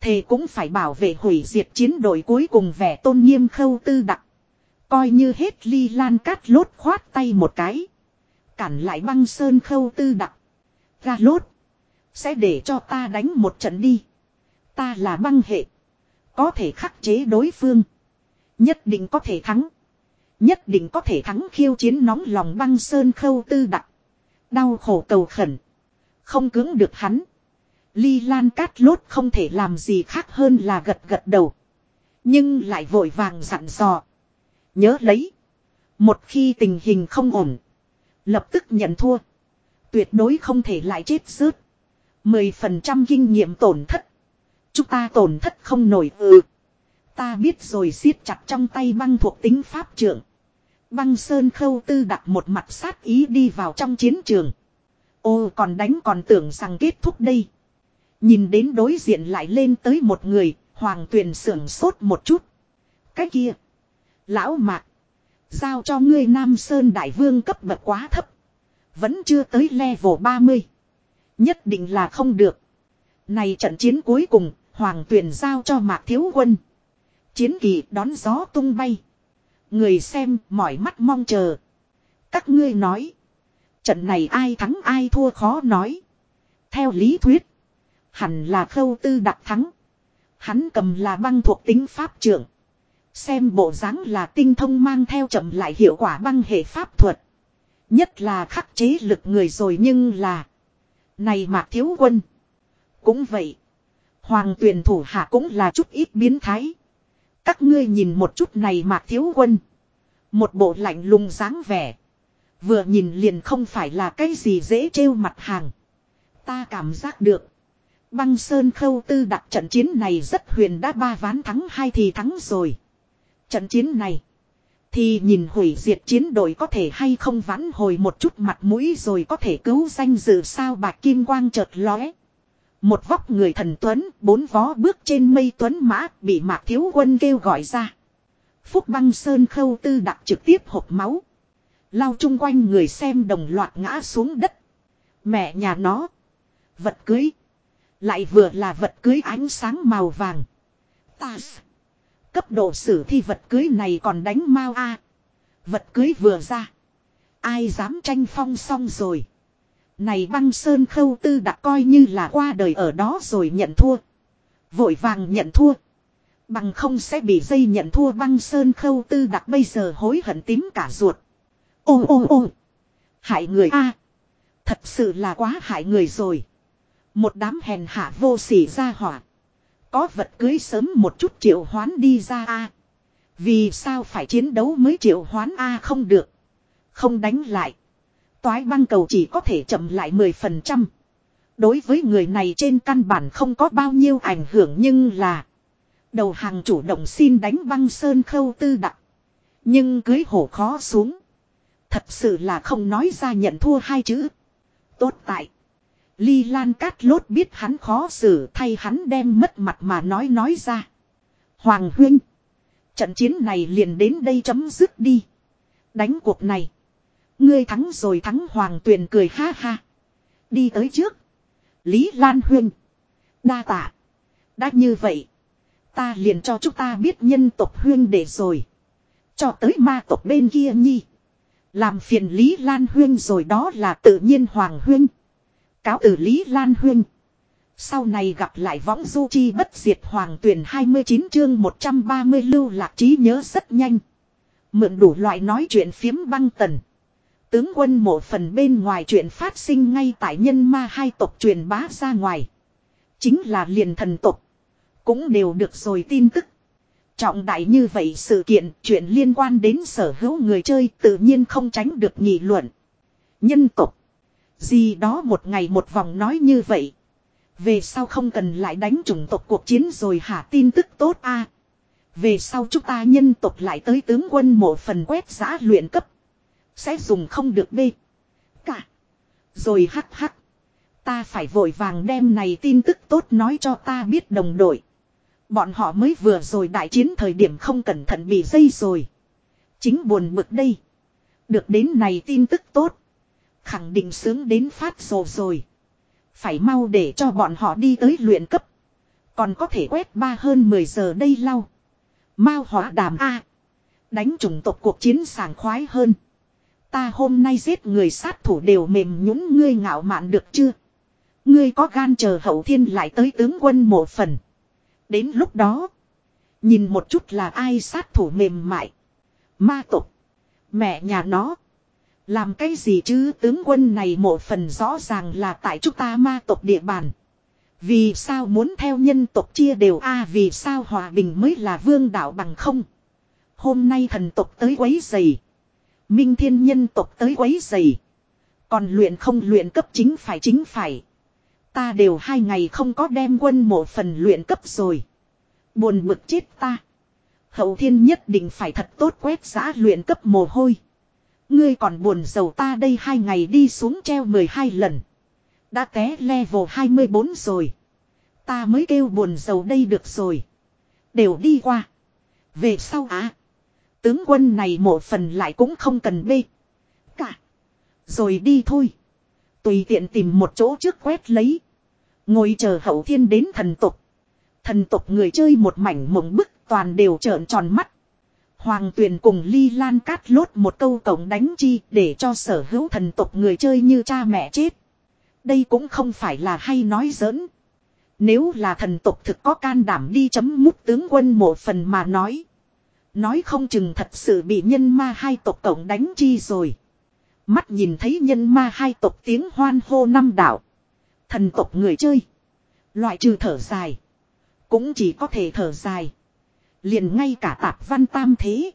Thề cũng phải bảo vệ hủy diệt chiến đội cuối cùng vẻ tôn nghiêm khâu tư đặc. Coi như hết ly lan cát lốt khoát tay một cái. Cản lại băng sơn khâu tư đặc. ra lốt. Sẽ để cho ta đánh một trận đi. Ta là băng hệ. Có thể khắc chế đối phương. Nhất định có thể thắng. Nhất định có thể thắng khiêu chiến nóng lòng băng sơn khâu tư đặc. Đau khổ cầu khẩn. Không cứng được hắn. Ly Lan Cát Lốt không thể làm gì khác hơn là gật gật đầu. Nhưng lại vội vàng dặn dò. Nhớ lấy. Một khi tình hình không ổn. Lập tức nhận thua. Tuyệt đối không thể lại chết rớt. Mười phần trăm kinh nghiệm tổn thất. Chúng ta tổn thất không nổi ừ. Ta biết rồi, siết chặt trong tay băng thuộc tính pháp trưởng. Băng sơn khâu tư đặt một mặt sát ý đi vào trong chiến trường. Ô còn đánh còn tưởng rằng kết thúc đây. Nhìn đến đối diện lại lên tới một người, hoàng tuyền sưởng sốt một chút. Cái kia. Lão mạc. Giao cho ngươi Nam Sơn Đại Vương cấp bậc quá thấp. Vẫn chưa tới level 30. Nhất định là không được. Này trận chiến cuối cùng, Hoàng Tuyền giao cho Mạc Thiếu Quân. Chiến kỳ đón gió tung bay. Người xem mỏi mắt mong chờ. Các ngươi nói. Trận này ai thắng ai thua khó nói. Theo lý thuyết. Hẳn là khâu tư đặc thắng. Hắn cầm là băng thuộc tính pháp trưởng. Xem bộ dáng là tinh thông mang theo chậm lại hiệu quả băng hệ pháp thuật. Nhất là khắc chế lực người rồi nhưng là. Này mạc thiếu quân. Cũng vậy. Hoàng tuyển thủ hạ cũng là chút ít biến thái. Các ngươi nhìn một chút này mạc thiếu quân. Một bộ lạnh lùng dáng vẻ. Vừa nhìn liền không phải là cái gì dễ trêu mặt hàng. Ta cảm giác được. Băng Sơn Khâu Tư đặt trận chiến này rất huyền đã ba ván thắng hai thì thắng rồi. Trận chiến này. Thì nhìn hủy diệt chiến đội có thể hay không vãn hồi một chút mặt mũi rồi có thể cứu danh dự sao bạc kim quang chợt lóe. Một vóc người thần tuấn, bốn vó bước trên mây tuấn mã bị mạc thiếu quân kêu gọi ra. Phúc băng sơn khâu tư đặt trực tiếp hộp máu. Lao chung quanh người xem đồng loạt ngã xuống đất. Mẹ nhà nó. Vật cưới. Lại vừa là vật cưới ánh sáng màu vàng. Ta. Cấp độ sử thi vật cưới này còn đánh mau a Vật cưới vừa ra. Ai dám tranh phong xong rồi. Này băng sơn khâu tư đã coi như là qua đời ở đó rồi nhận thua. Vội vàng nhận thua. Bằng không sẽ bị dây nhận thua băng sơn khâu tư đặc bây giờ hối hận tím cả ruột ôm ôm ôm Hại người a Thật sự là quá hại người rồi. Một đám hèn hạ vô sỉ ra hỏa. Có vật cưới sớm một chút triệu hoán đi ra a Vì sao phải chiến đấu mới triệu hoán a không được. Không đánh lại. Toái băng cầu chỉ có thể chậm lại 10%. Đối với người này trên căn bản không có bao nhiêu ảnh hưởng nhưng là. Đầu hàng chủ động xin đánh băng sơn khâu tư đặc. Nhưng cưới hổ khó xuống. Thật sự là không nói ra nhận thua hai chữ. Tốt tại. Ly Lan Cát Lốt biết hắn khó xử, thay hắn đem mất mặt mà nói nói ra. Hoàng huynh. Trận chiến này liền đến đây chấm dứt đi. Đánh cuộc này. Ngươi thắng rồi thắng Hoàng tuyền cười ha ha. Đi tới trước. Lý Lan huynh. Đa tạ. Đã như vậy. Ta liền cho chúng ta biết nhân tộc huyên để rồi. Cho tới ma tộc bên kia nhi. Làm phiền Lý Lan huyên rồi đó là tự nhiên Hoàng huyên. Cáo tử Lý Lan Huyên. Sau này gặp lại võng du chi bất diệt hoàng tuyển 29 chương 130 lưu lạc trí nhớ rất nhanh. Mượn đủ loại nói chuyện phiếm băng tần. Tướng quân một phần bên ngoài chuyện phát sinh ngay tại nhân ma hai tộc truyền bá ra ngoài. Chính là liền thần tộc. Cũng đều được rồi tin tức. Trọng đại như vậy sự kiện, chuyện liên quan đến sở hữu người chơi tự nhiên không tránh được nghị luận. Nhân tộc. Gì đó một ngày một vòng nói như vậy. Về sau không cần lại đánh chủng tộc cuộc chiến rồi hả tin tức tốt a Về sau chúng ta nhân tộc lại tới tướng quân mộ phần quét giã luyện cấp. Sẽ dùng không được bê. Cả. Rồi hắc hắc. Ta phải vội vàng đem này tin tức tốt nói cho ta biết đồng đội. Bọn họ mới vừa rồi đại chiến thời điểm không cẩn thận bị dây rồi. Chính buồn bực đây. Được đến này tin tức tốt. Khẳng định sướng đến phát rồ rồi. Phải mau để cho bọn họ đi tới luyện cấp. Còn có thể quét ba hơn 10 giờ đây lau. Mao hóa đàm A. Đánh chủng tộc cuộc chiến sảng khoái hơn. Ta hôm nay giết người sát thủ đều mềm nhũng ngươi ngạo mạn được chưa? Ngươi có gan chờ hậu thiên lại tới tướng quân một phần. Đến lúc đó. Nhìn một chút là ai sát thủ mềm mại. Ma tục. Mẹ nhà nó. Làm cái gì chứ tướng quân này một phần rõ ràng là tại chúng ta ma tộc địa bàn. Vì sao muốn theo nhân tộc chia đều a, vì sao hòa bình mới là vương đạo bằng không. Hôm nay thần tộc tới quấy dày. Minh thiên nhân tộc tới quấy dày. Còn luyện không luyện cấp chính phải chính phải. Ta đều hai ngày không có đem quân một phần luyện cấp rồi. Buồn bực chết ta. Hậu thiên nhất định phải thật tốt quét giã luyện cấp mồ hôi. Ngươi còn buồn giàu ta đây hai ngày đi xuống treo 12 lần. Đã té level 24 rồi. Ta mới kêu buồn giàu đây được rồi. Đều đi qua. Về sau á. tướng quân này một phần lại cũng không cần bê. Cả. Rồi đi thôi. Tùy tiện tìm một chỗ trước quét lấy. Ngồi chờ hậu thiên đến thần tục. Thần tục người chơi một mảnh mộng bức toàn đều trợn tròn mắt. Hoàng tuyền cùng ly lan cát lốt một câu cổng đánh chi để cho sở hữu thần tộc người chơi như cha mẹ chết. Đây cũng không phải là hay nói giỡn. Nếu là thần tộc thực có can đảm đi chấm mút tướng quân một phần mà nói. Nói không chừng thật sự bị nhân ma hai tộc cổng đánh chi rồi. Mắt nhìn thấy nhân ma hai tộc tiếng hoan hô năm đạo. Thần tộc người chơi. Loại trừ thở dài. Cũng chỉ có thể thở dài. Liền ngay cả tạp văn tam thế.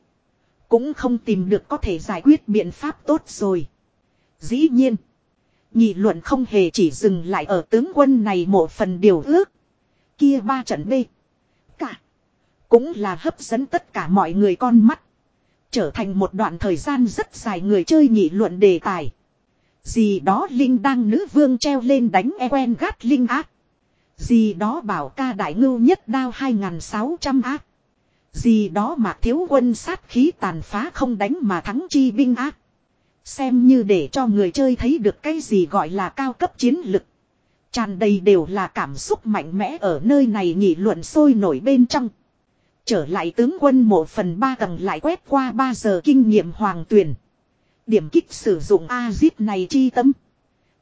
Cũng không tìm được có thể giải quyết biện pháp tốt rồi. Dĩ nhiên. nhị luận không hề chỉ dừng lại ở tướng quân này một phần điều ước. Kia ba trận B. Cả. Cũng là hấp dẫn tất cả mọi người con mắt. Trở thành một đoạn thời gian rất dài người chơi nghị luận đề tài. Gì đó Linh đang nữ vương treo lên đánh e quen gắt Linh ác. Gì đó bảo ca đại ngưu nhất đao 2.600 ác. Gì đó mà thiếu quân sát khí tàn phá không đánh mà thắng chi binh ác. Xem như để cho người chơi thấy được cái gì gọi là cao cấp chiến lực. Tràn đầy đều là cảm xúc mạnh mẽ ở nơi này nghị luận sôi nổi bên trong. Trở lại tướng quân một phần ba tầng lại quét qua 3 giờ kinh nghiệm hoàng tuyển. Điểm kích sử dụng A-zip này chi tâm.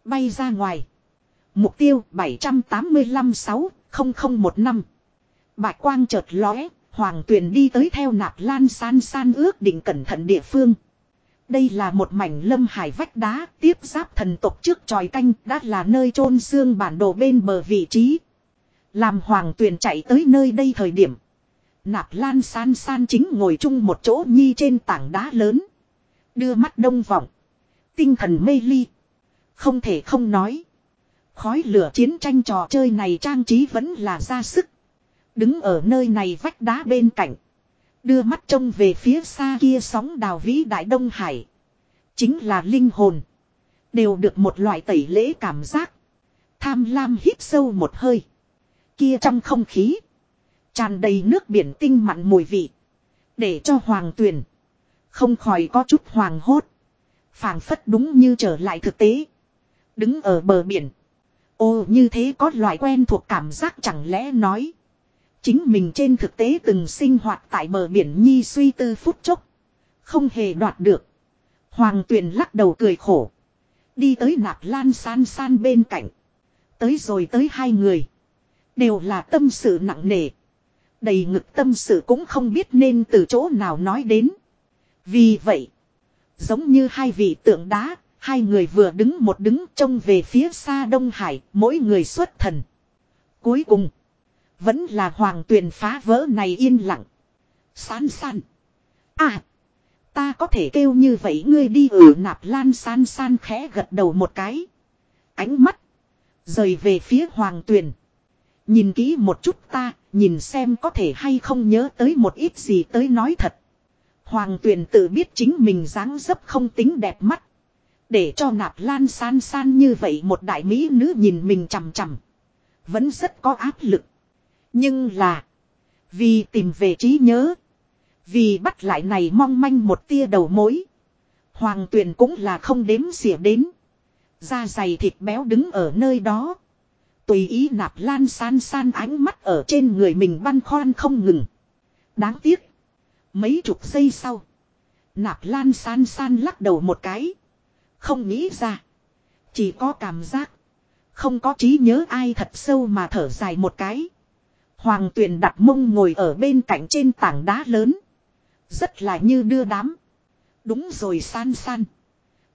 Bay ra ngoài. Mục tiêu 785-6-0015. Bạch quang chợt lóe, hoàng tuyển đi tới theo nạp lan san san ước định cẩn thận địa phương. Đây là một mảnh lâm hải vách đá tiếp giáp thần tộc trước tròi canh đã là nơi chôn xương bản đồ bên bờ vị trí. Làm hoàng tuyền chạy tới nơi đây thời điểm. Nạp lan san san chính ngồi chung một chỗ nhi trên tảng đá lớn. Đưa mắt đông vọng. Tinh thần mê ly. Không thể không nói. Khói lửa chiến tranh trò chơi này trang trí vẫn là ra sức. Đứng ở nơi này vách đá bên cạnh. Đưa mắt trông về phía xa kia sóng đào vĩ đại Đông Hải. Chính là linh hồn. Đều được một loại tẩy lễ cảm giác. Tham lam hít sâu một hơi. Kia trong không khí. Tràn đầy nước biển tinh mặn mùi vị. Để cho hoàng tuyền Không khỏi có chút hoàng hốt. phảng phất đúng như trở lại thực tế. Đứng ở bờ biển. Ô, như thế có loại quen thuộc cảm giác chẳng lẽ nói. Chính mình trên thực tế từng sinh hoạt tại bờ biển nhi suy tư phút chốc. Không hề đoạt được. Hoàng tuyền lắc đầu cười khổ. Đi tới nạp lan san san bên cạnh. Tới rồi tới hai người. Đều là tâm sự nặng nề. Đầy ngực tâm sự cũng không biết nên từ chỗ nào nói đến. Vì vậy. Giống như hai vị tượng đá. Hai người vừa đứng một đứng trông về phía xa Đông Hải. Mỗi người xuất thần. Cuối cùng. Vẫn là hoàng tuyền phá vỡ này yên lặng. San san. À. Ta có thể kêu như vậy ngươi đi ở nạp lan san san khẽ gật đầu một cái. Ánh mắt. Rời về phía hoàng tuyền. Nhìn kỹ một chút ta, nhìn xem có thể hay không nhớ tới một ít gì tới nói thật. Hoàng tuyền tự biết chính mình dáng dấp không tính đẹp mắt. Để cho nạp lan san san như vậy một đại mỹ nữ nhìn mình chằm chằm. Vẫn rất có áp lực. Nhưng là. Vì tìm về trí nhớ. Vì bắt lại này mong manh một tia đầu mối. Hoàng tuyền cũng là không đếm xỉa đến. Da dày thịt béo đứng ở nơi đó. Tùy ý nạp lan san san ánh mắt ở trên người mình băn khoăn không ngừng. Đáng tiếc. Mấy chục giây sau. Nạp lan san san lắc đầu một cái. Không nghĩ ra. Chỉ có cảm giác. Không có trí nhớ ai thật sâu mà thở dài một cái. Hoàng tuyền đặt mông ngồi ở bên cạnh trên tảng đá lớn. Rất là như đưa đám. Đúng rồi san san.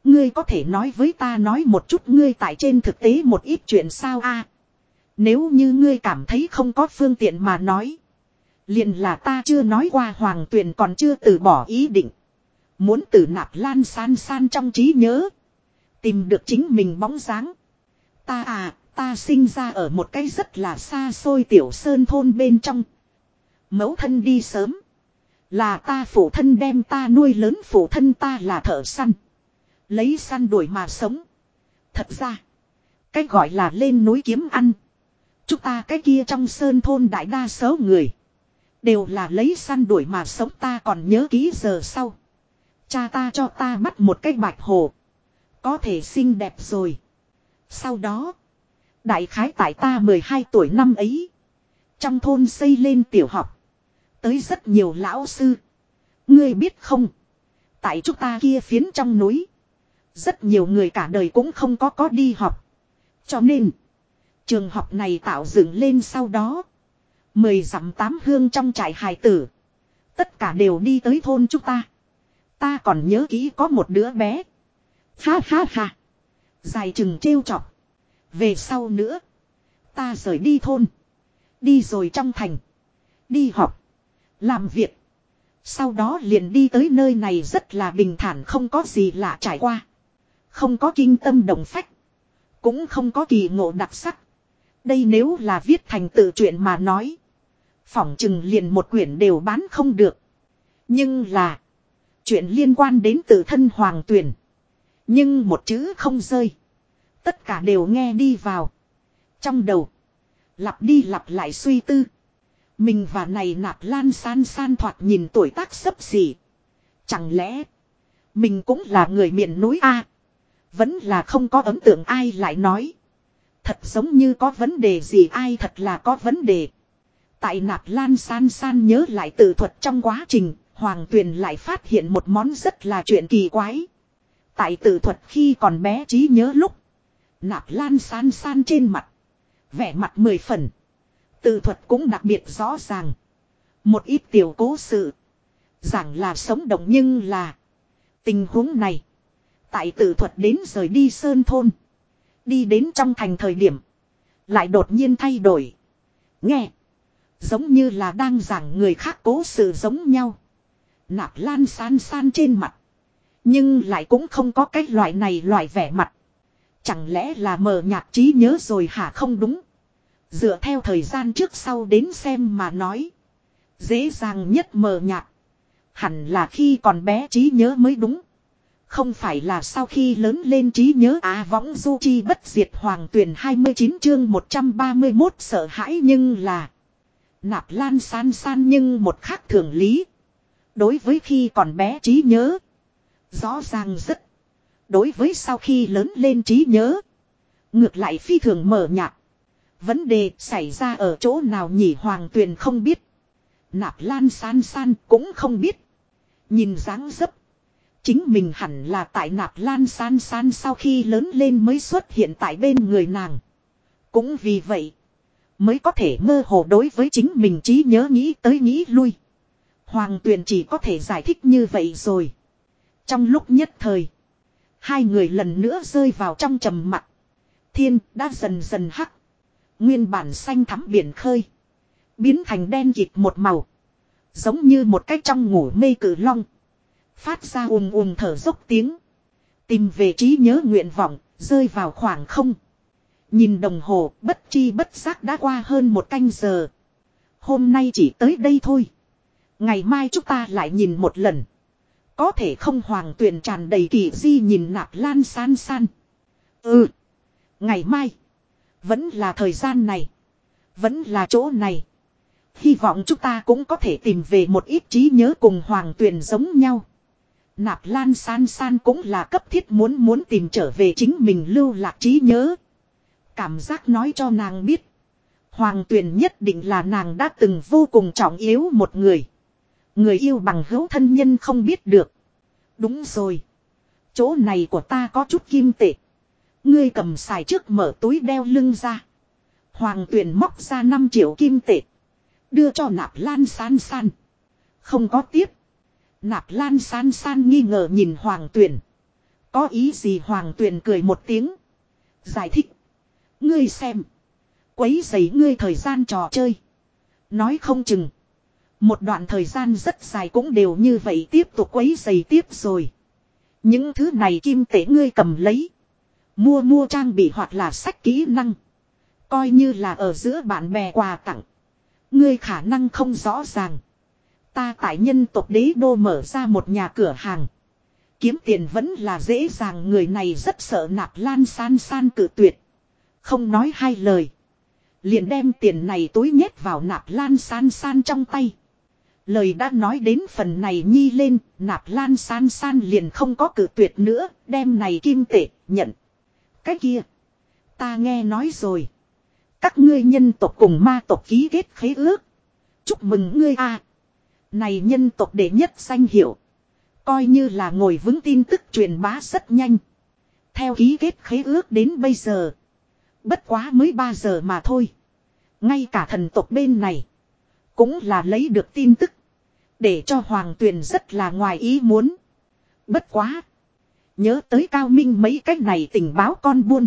Ngươi có thể nói với ta nói một chút ngươi tại trên thực tế một ít chuyện sao a nếu như ngươi cảm thấy không có phương tiện mà nói. liền là ta chưa nói qua hoàng tuyền còn chưa từ bỏ ý định. Muốn từ nạp lan san san trong trí nhớ. Tìm được chính mình bóng dáng. Ta à, Ta sinh ra ở một cái rất là xa xôi tiểu sơn thôn bên trong. Mẫu thân đi sớm. Là ta phụ thân đem ta nuôi lớn phụ thân ta là thợ săn. Lấy săn đuổi mà sống. Thật ra. cách gọi là lên núi kiếm ăn. Chúng ta cái kia trong sơn thôn đại đa số người. Đều là lấy săn đuổi mà sống ta còn nhớ ký giờ sau. Cha ta cho ta bắt một cái bạch hồ. Có thể xinh đẹp rồi. Sau đó. Đại khái tại ta 12 tuổi năm ấy. Trong thôn xây lên tiểu học. Tới rất nhiều lão sư. Ngươi biết không? Tại chúng ta kia phiến trong núi. Rất nhiều người cả đời cũng không có có đi học. Cho nên. Trường học này tạo dựng lên sau đó. Mười dặm tám hương trong trại hài tử. Tất cả đều đi tới thôn chúng ta. Ta còn nhớ kỹ có một đứa bé. Ha ha ha. Dài chừng trêu chọc. Về sau nữa. Ta rời đi thôn. Đi rồi trong thành. Đi học. Làm việc. Sau đó liền đi tới nơi này rất là bình thản, không có gì lạ trải qua. Không có kinh tâm động phách. Cũng không có kỳ ngộ đặc sắc. Đây nếu là viết thành tự truyện mà nói. Phỏng chừng liền một quyển đều bán không được. Nhưng là. Chuyện liên quan đến tự thân hoàng tuyển. Nhưng một chữ không rơi. Tất cả đều nghe đi vào. Trong đầu. Lặp đi lặp lại suy tư. Mình và này nạp lan san san thoạt nhìn tuổi tác sấp xỉ. Chẳng lẽ. Mình cũng là người miền núi A. Vẫn là không có ấn tượng ai lại nói. Thật giống như có vấn đề gì ai thật là có vấn đề. Tại nạp lan san san nhớ lại tự thuật trong quá trình, Hoàng Tuyền lại phát hiện một món rất là chuyện kỳ quái. Tại tự thuật khi còn bé trí nhớ lúc, nạp lan san san trên mặt, vẻ mặt mười phần. Tự thuật cũng đặc biệt rõ ràng. Một ít tiểu cố sự, giảng là sống động nhưng là tình huống này. Tại tự thuật đến rời đi sơn thôn. Đi đến trong thành thời điểm. Lại đột nhiên thay đổi. Nghe. Giống như là đang giảng người khác cố sự giống nhau. Nạp lan san san trên mặt. Nhưng lại cũng không có cái loại này loại vẻ mặt. Chẳng lẽ là mờ nhạt trí nhớ rồi hả không đúng. Dựa theo thời gian trước sau đến xem mà nói. Dễ dàng nhất mờ nhạt. Hẳn là khi còn bé trí nhớ mới đúng. Không phải là sau khi lớn lên trí nhớ á võng du chi bất diệt hoàng tuyển 29 chương 131 sợ hãi nhưng là Nạp lan san san nhưng một khác thường lý. Đối với khi còn bé trí nhớ, Rõ ràng rất. Đối với sau khi lớn lên trí nhớ, Ngược lại phi thường mở nhạt. Vấn đề xảy ra ở chỗ nào nhỉ hoàng tuyền không biết. Nạp lan san san cũng không biết. Nhìn dáng dấp Chính mình hẳn là tại nạp lan san san sau khi lớn lên mới xuất hiện tại bên người nàng. Cũng vì vậy. Mới có thể mơ hồ đối với chính mình trí nhớ nghĩ tới nghĩ lui. Hoàng tuyền chỉ có thể giải thích như vậy rồi. Trong lúc nhất thời. Hai người lần nữa rơi vào trong trầm mặc. Thiên đã dần dần hắc. Nguyên bản xanh thắm biển khơi. Biến thành đen kịt một màu. Giống như một cái trong ngủ mê cử long. Phát ra ùm ùm thở dốc tiếng. Tìm về trí nhớ nguyện vọng, rơi vào khoảng không. Nhìn đồng hồ, bất chi bất giác đã qua hơn một canh giờ. Hôm nay chỉ tới đây thôi. Ngày mai chúng ta lại nhìn một lần. Có thể không hoàng tuyển tràn đầy kỳ di nhìn nạp lan san san. Ừ. Ngày mai. Vẫn là thời gian này. Vẫn là chỗ này. Hy vọng chúng ta cũng có thể tìm về một ít trí nhớ cùng hoàng tuyển giống nhau. Nạp Lan San San cũng là cấp thiết muốn muốn tìm trở về chính mình lưu lạc trí nhớ. Cảm giác nói cho nàng biết. Hoàng Tuyền nhất định là nàng đã từng vô cùng trọng yếu một người. Người yêu bằng hữu thân nhân không biết được. Đúng rồi. Chỗ này của ta có chút kim tệ. Ngươi cầm xài trước mở túi đeo lưng ra. Hoàng Tuyền móc ra 5 triệu kim tệ. Đưa cho nạp lan san san. Không có tiếp. Nạp lan san san nghi ngờ nhìn hoàng tuyền. Có ý gì hoàng tuyền cười một tiếng. Giải thích. Ngươi xem. Quấy giấy ngươi thời gian trò chơi. Nói không chừng. Một đoạn thời gian rất dài cũng đều như vậy tiếp tục quấy giày tiếp rồi. Những thứ này kim tể ngươi cầm lấy. Mua mua trang bị hoặc là sách kỹ năng. Coi như là ở giữa bạn bè quà tặng. Ngươi khả năng không rõ ràng. Ta tại nhân tộc đế đô mở ra một nhà cửa hàng. Kiếm tiền vẫn là dễ dàng người này rất sợ nạp lan san san cử tuyệt. Không nói hai lời. Liền đem tiền này túi nhét vào nạp lan san san trong tay. Lời đã nói đến phần này nhi lên, nạp lan san san liền không có cử tuyệt nữa, đem này kim tệ, nhận. Cái kia, ta nghe nói rồi. Các ngươi nhân tộc cùng ma tộc ký kết khế ước. Chúc mừng ngươi a này nhân tộc đệ nhất danh hiệu. Coi như là ngồi vững tin tức truyền bá rất nhanh. Theo ký kết khế ước đến bây giờ. Bất quá mới 3 giờ mà thôi. Ngay cả thần tộc bên này. Cũng là lấy được tin tức. Để cho Hoàng Tuyền rất là ngoài ý muốn. Bất quá. Nhớ tới cao minh mấy cách này tình báo con buôn.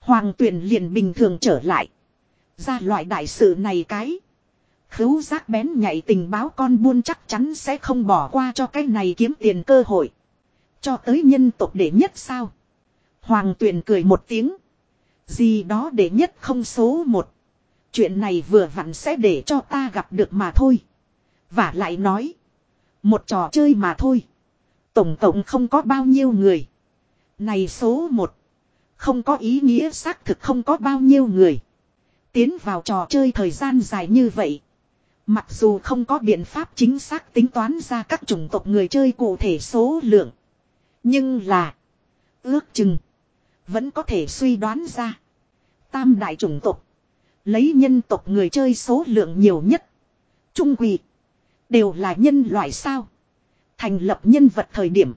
Hoàng Tuyền liền bình thường trở lại. Ra loại đại sự này cái. Khứu giác bén nhạy tình báo con buôn chắc chắn sẽ không bỏ qua cho cái này kiếm tiền cơ hội. Cho tới nhân tộc đệ nhất sao. Hoàng tuyền cười một tiếng. Gì đó đệ nhất không số một. Chuyện này vừa vặn sẽ để cho ta gặp được mà thôi. Và lại nói. Một trò chơi mà thôi. Tổng cộng không có bao nhiêu người. Này số một. Không có ý nghĩa xác thực không có bao nhiêu người. Tiến vào trò chơi thời gian dài như vậy. Mặc dù không có biện pháp chính xác tính toán ra các chủng tộc người chơi cụ thể số lượng. Nhưng là. Ước chừng. Vẫn có thể suy đoán ra. Tam đại chủng tộc. Lấy nhân tộc người chơi số lượng nhiều nhất. Trung quỷ. Đều là nhân loại sao. Thành lập nhân vật thời điểm.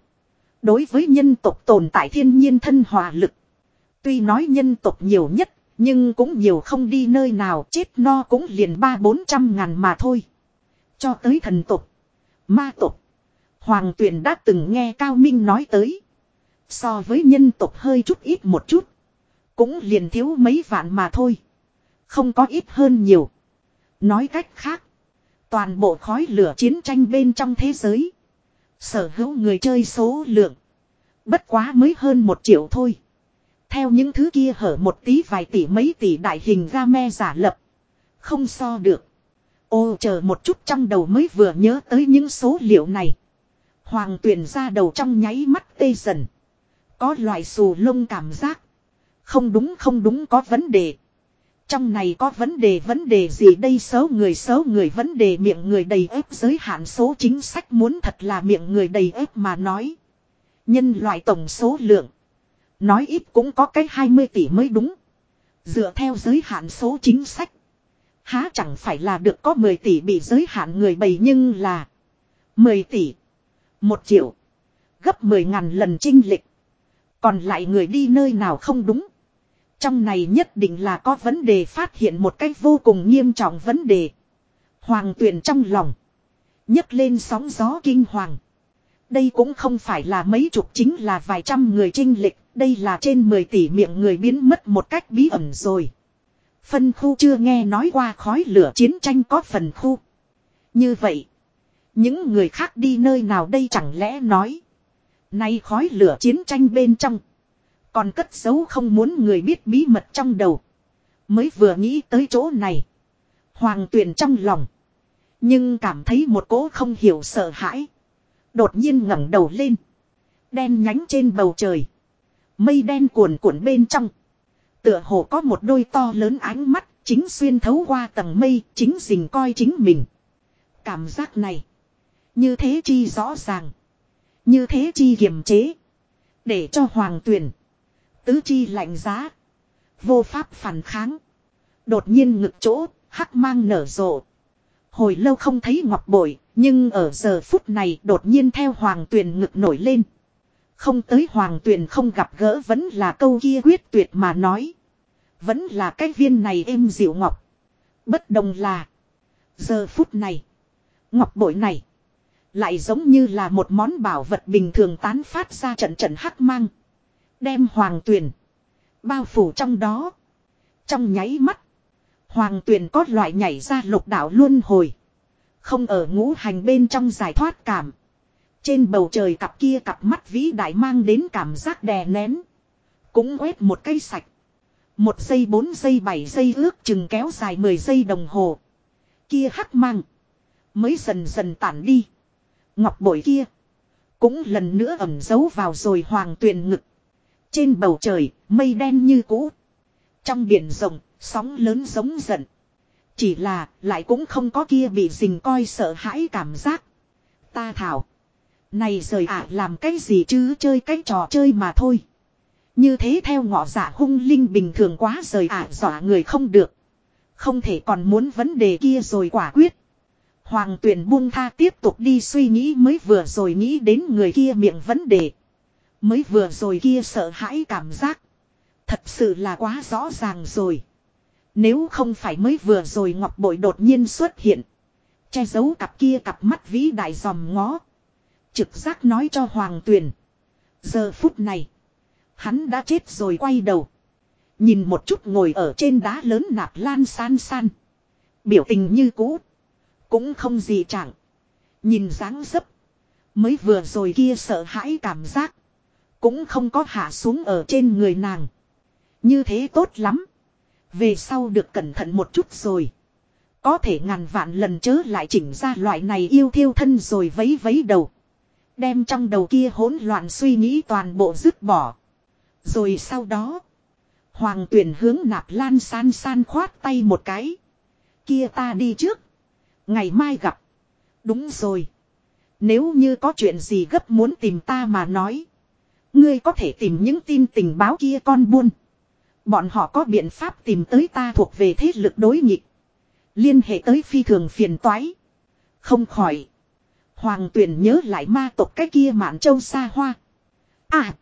Đối với nhân tộc tồn tại thiên nhiên thân hòa lực. Tuy nói nhân tộc nhiều nhất. Nhưng cũng nhiều không đi nơi nào, chết no cũng liền ba bốn trăm ngàn mà thôi. Cho tới thần tộc. Ma tộc. Hoàng tuyển đã từng nghe Cao Minh nói tới. So với nhân tộc hơi chút ít một chút. Cũng liền thiếu mấy vạn mà thôi. Không có ít hơn nhiều. Nói cách khác. Toàn bộ khói lửa chiến tranh bên trong thế giới. Sở hữu người chơi số lượng. Bất quá mới hơn một triệu thôi. Theo những thứ kia hở một tí vài tỷ mấy tỷ đại hình game giả lập. Không so được. Ô, chờ một chút trong đầu mới vừa nhớ tới những số liệu này. Hoàng tuyển ra đầu trong nháy mắt tê dần. Có loại xù lông cảm giác. Không đúng không đúng, có vấn đề. Trong này có vấn đề vấn đề gì đây xấu người xấu người, vấn đề miệng người đầy ép giới hạn số chính sách muốn thật là miệng người đầy ép mà nói. Nhân loại tổng số lượng. Nói ít cũng có cái 20 tỷ mới đúng. Dựa theo giới hạn số chính sách. Há chẳng phải là được có 10 tỷ bị giới hạn người bầy nhưng là 10 tỷ 1 triệu, Gấp 10 ngàn lần trinh lịch Còn lại người đi nơi nào không đúng. Trong này nhất định là có vấn đề phát hiện một cách vô cùng nghiêm trọng vấn đề. Hoàng tuyển trong lòng. Nhấc lên sóng gió kinh hoàng. Đây cũng không phải là mấy chục, chính là vài trăm người trinh lịch Đây là trên 10 tỷ miệng người biến mất một cách bí ẩn rồi Phân khu chưa nghe nói qua khói lửa chiến tranh có phần khu. Như vậy. Những người khác đi nơi nào đây chẳng lẽ nói. Nay khói lửa chiến tranh bên trong. Còn cất giấu không muốn người biết bí mật trong đầu. Mới vừa nghĩ tới chỗ này. Hoàng tuyền trong lòng. Nhưng cảm thấy một cỗ không hiểu sợ hãi. Đột nhiên ngẩng đầu lên. Đen nhánh trên bầu trời. Mây đen cuồn cuộn bên trong. Tựa hồ có một đôi to lớn ánh mắt, chính xuyên thấu qua tầng mây, chính dình coi chính mình. Cảm giác này, như thế chi rõ ràng, như thế chi kiềm chế, để cho hoàng tuyển, tứ chi lạnh giá, vô pháp phản kháng. Đột nhiên ngực chỗ, hắc mang nở rộ. Hồi lâu không thấy ngọc bội, nhưng ở giờ phút này đột nhiên theo hoàng Tuyền ngực nổi lên. Không tới hoàng Tuyền không gặp gỡ vẫn là câu kia quyết tuyệt mà nói. Vẫn là cái viên này êm dịu ngọc. Bất đồng là. Giờ phút này. Ngọc bội này. Lại giống như là một món bảo vật bình thường tán phát ra trận trận hắc mang. Đem hoàng Tuyền, Bao phủ trong đó. Trong nháy mắt. Hoàng Tuyền có loại nhảy ra lục đạo luôn hồi. Không ở ngũ hành bên trong giải thoát cảm. Trên bầu trời cặp kia cặp mắt vĩ đại mang đến cảm giác đè nén. Cũng quét một cây sạch. Một giây bốn giây bảy giây ước chừng kéo dài mười giây đồng hồ. Kia hắc mang. Mới dần dần tản đi. Ngọc bội kia. Cũng lần nữa ẩm giấu vào rồi hoàng tuyền ngực. Trên bầu trời, mây đen như cũ. Trong biển rộng, sóng lớn giống giận. Chỉ là, lại cũng không có kia bị dình coi sợ hãi cảm giác. Ta thảo. Này rời ạ làm cái gì chứ chơi cái trò chơi mà thôi. Như thế theo ngọ giả hung linh bình thường quá rời ả dọa người không được. Không thể còn muốn vấn đề kia rồi quả quyết. Hoàng tuyển buông tha tiếp tục đi suy nghĩ mới vừa rồi nghĩ đến người kia miệng vấn đề. Mới vừa rồi kia sợ hãi cảm giác. Thật sự là quá rõ ràng rồi. Nếu không phải mới vừa rồi ngọc bội đột nhiên xuất hiện. Che giấu cặp kia cặp mắt vĩ đại dòm ngó. Trực giác nói cho hoàng tuyền, Giờ phút này. Hắn đã chết rồi quay đầu. Nhìn một chút ngồi ở trên đá lớn nạp lan san san. Biểu tình như cũ. Cũng không gì chẳng. Nhìn dáng dấp. Mới vừa rồi kia sợ hãi cảm giác. Cũng không có hạ xuống ở trên người nàng. Như thế tốt lắm. Về sau được cẩn thận một chút rồi. Có thể ngàn vạn lần chớ lại chỉnh ra loại này yêu thiêu thân rồi vấy vấy đầu. Đem trong đầu kia hỗn loạn suy nghĩ toàn bộ dứt bỏ. Rồi sau đó. Hoàng tuyển hướng nạp lan san san khoát tay một cái. Kia ta đi trước. Ngày mai gặp. Đúng rồi. Nếu như có chuyện gì gấp muốn tìm ta mà nói. Ngươi có thể tìm những tin tình báo kia con buôn. Bọn họ có biện pháp tìm tới ta thuộc về thế lực đối nghịch. Liên hệ tới phi thường phiền toái. Không khỏi. Hoàng tuyển nhớ lại ma tộc cái kia mạn châu xa hoa. À.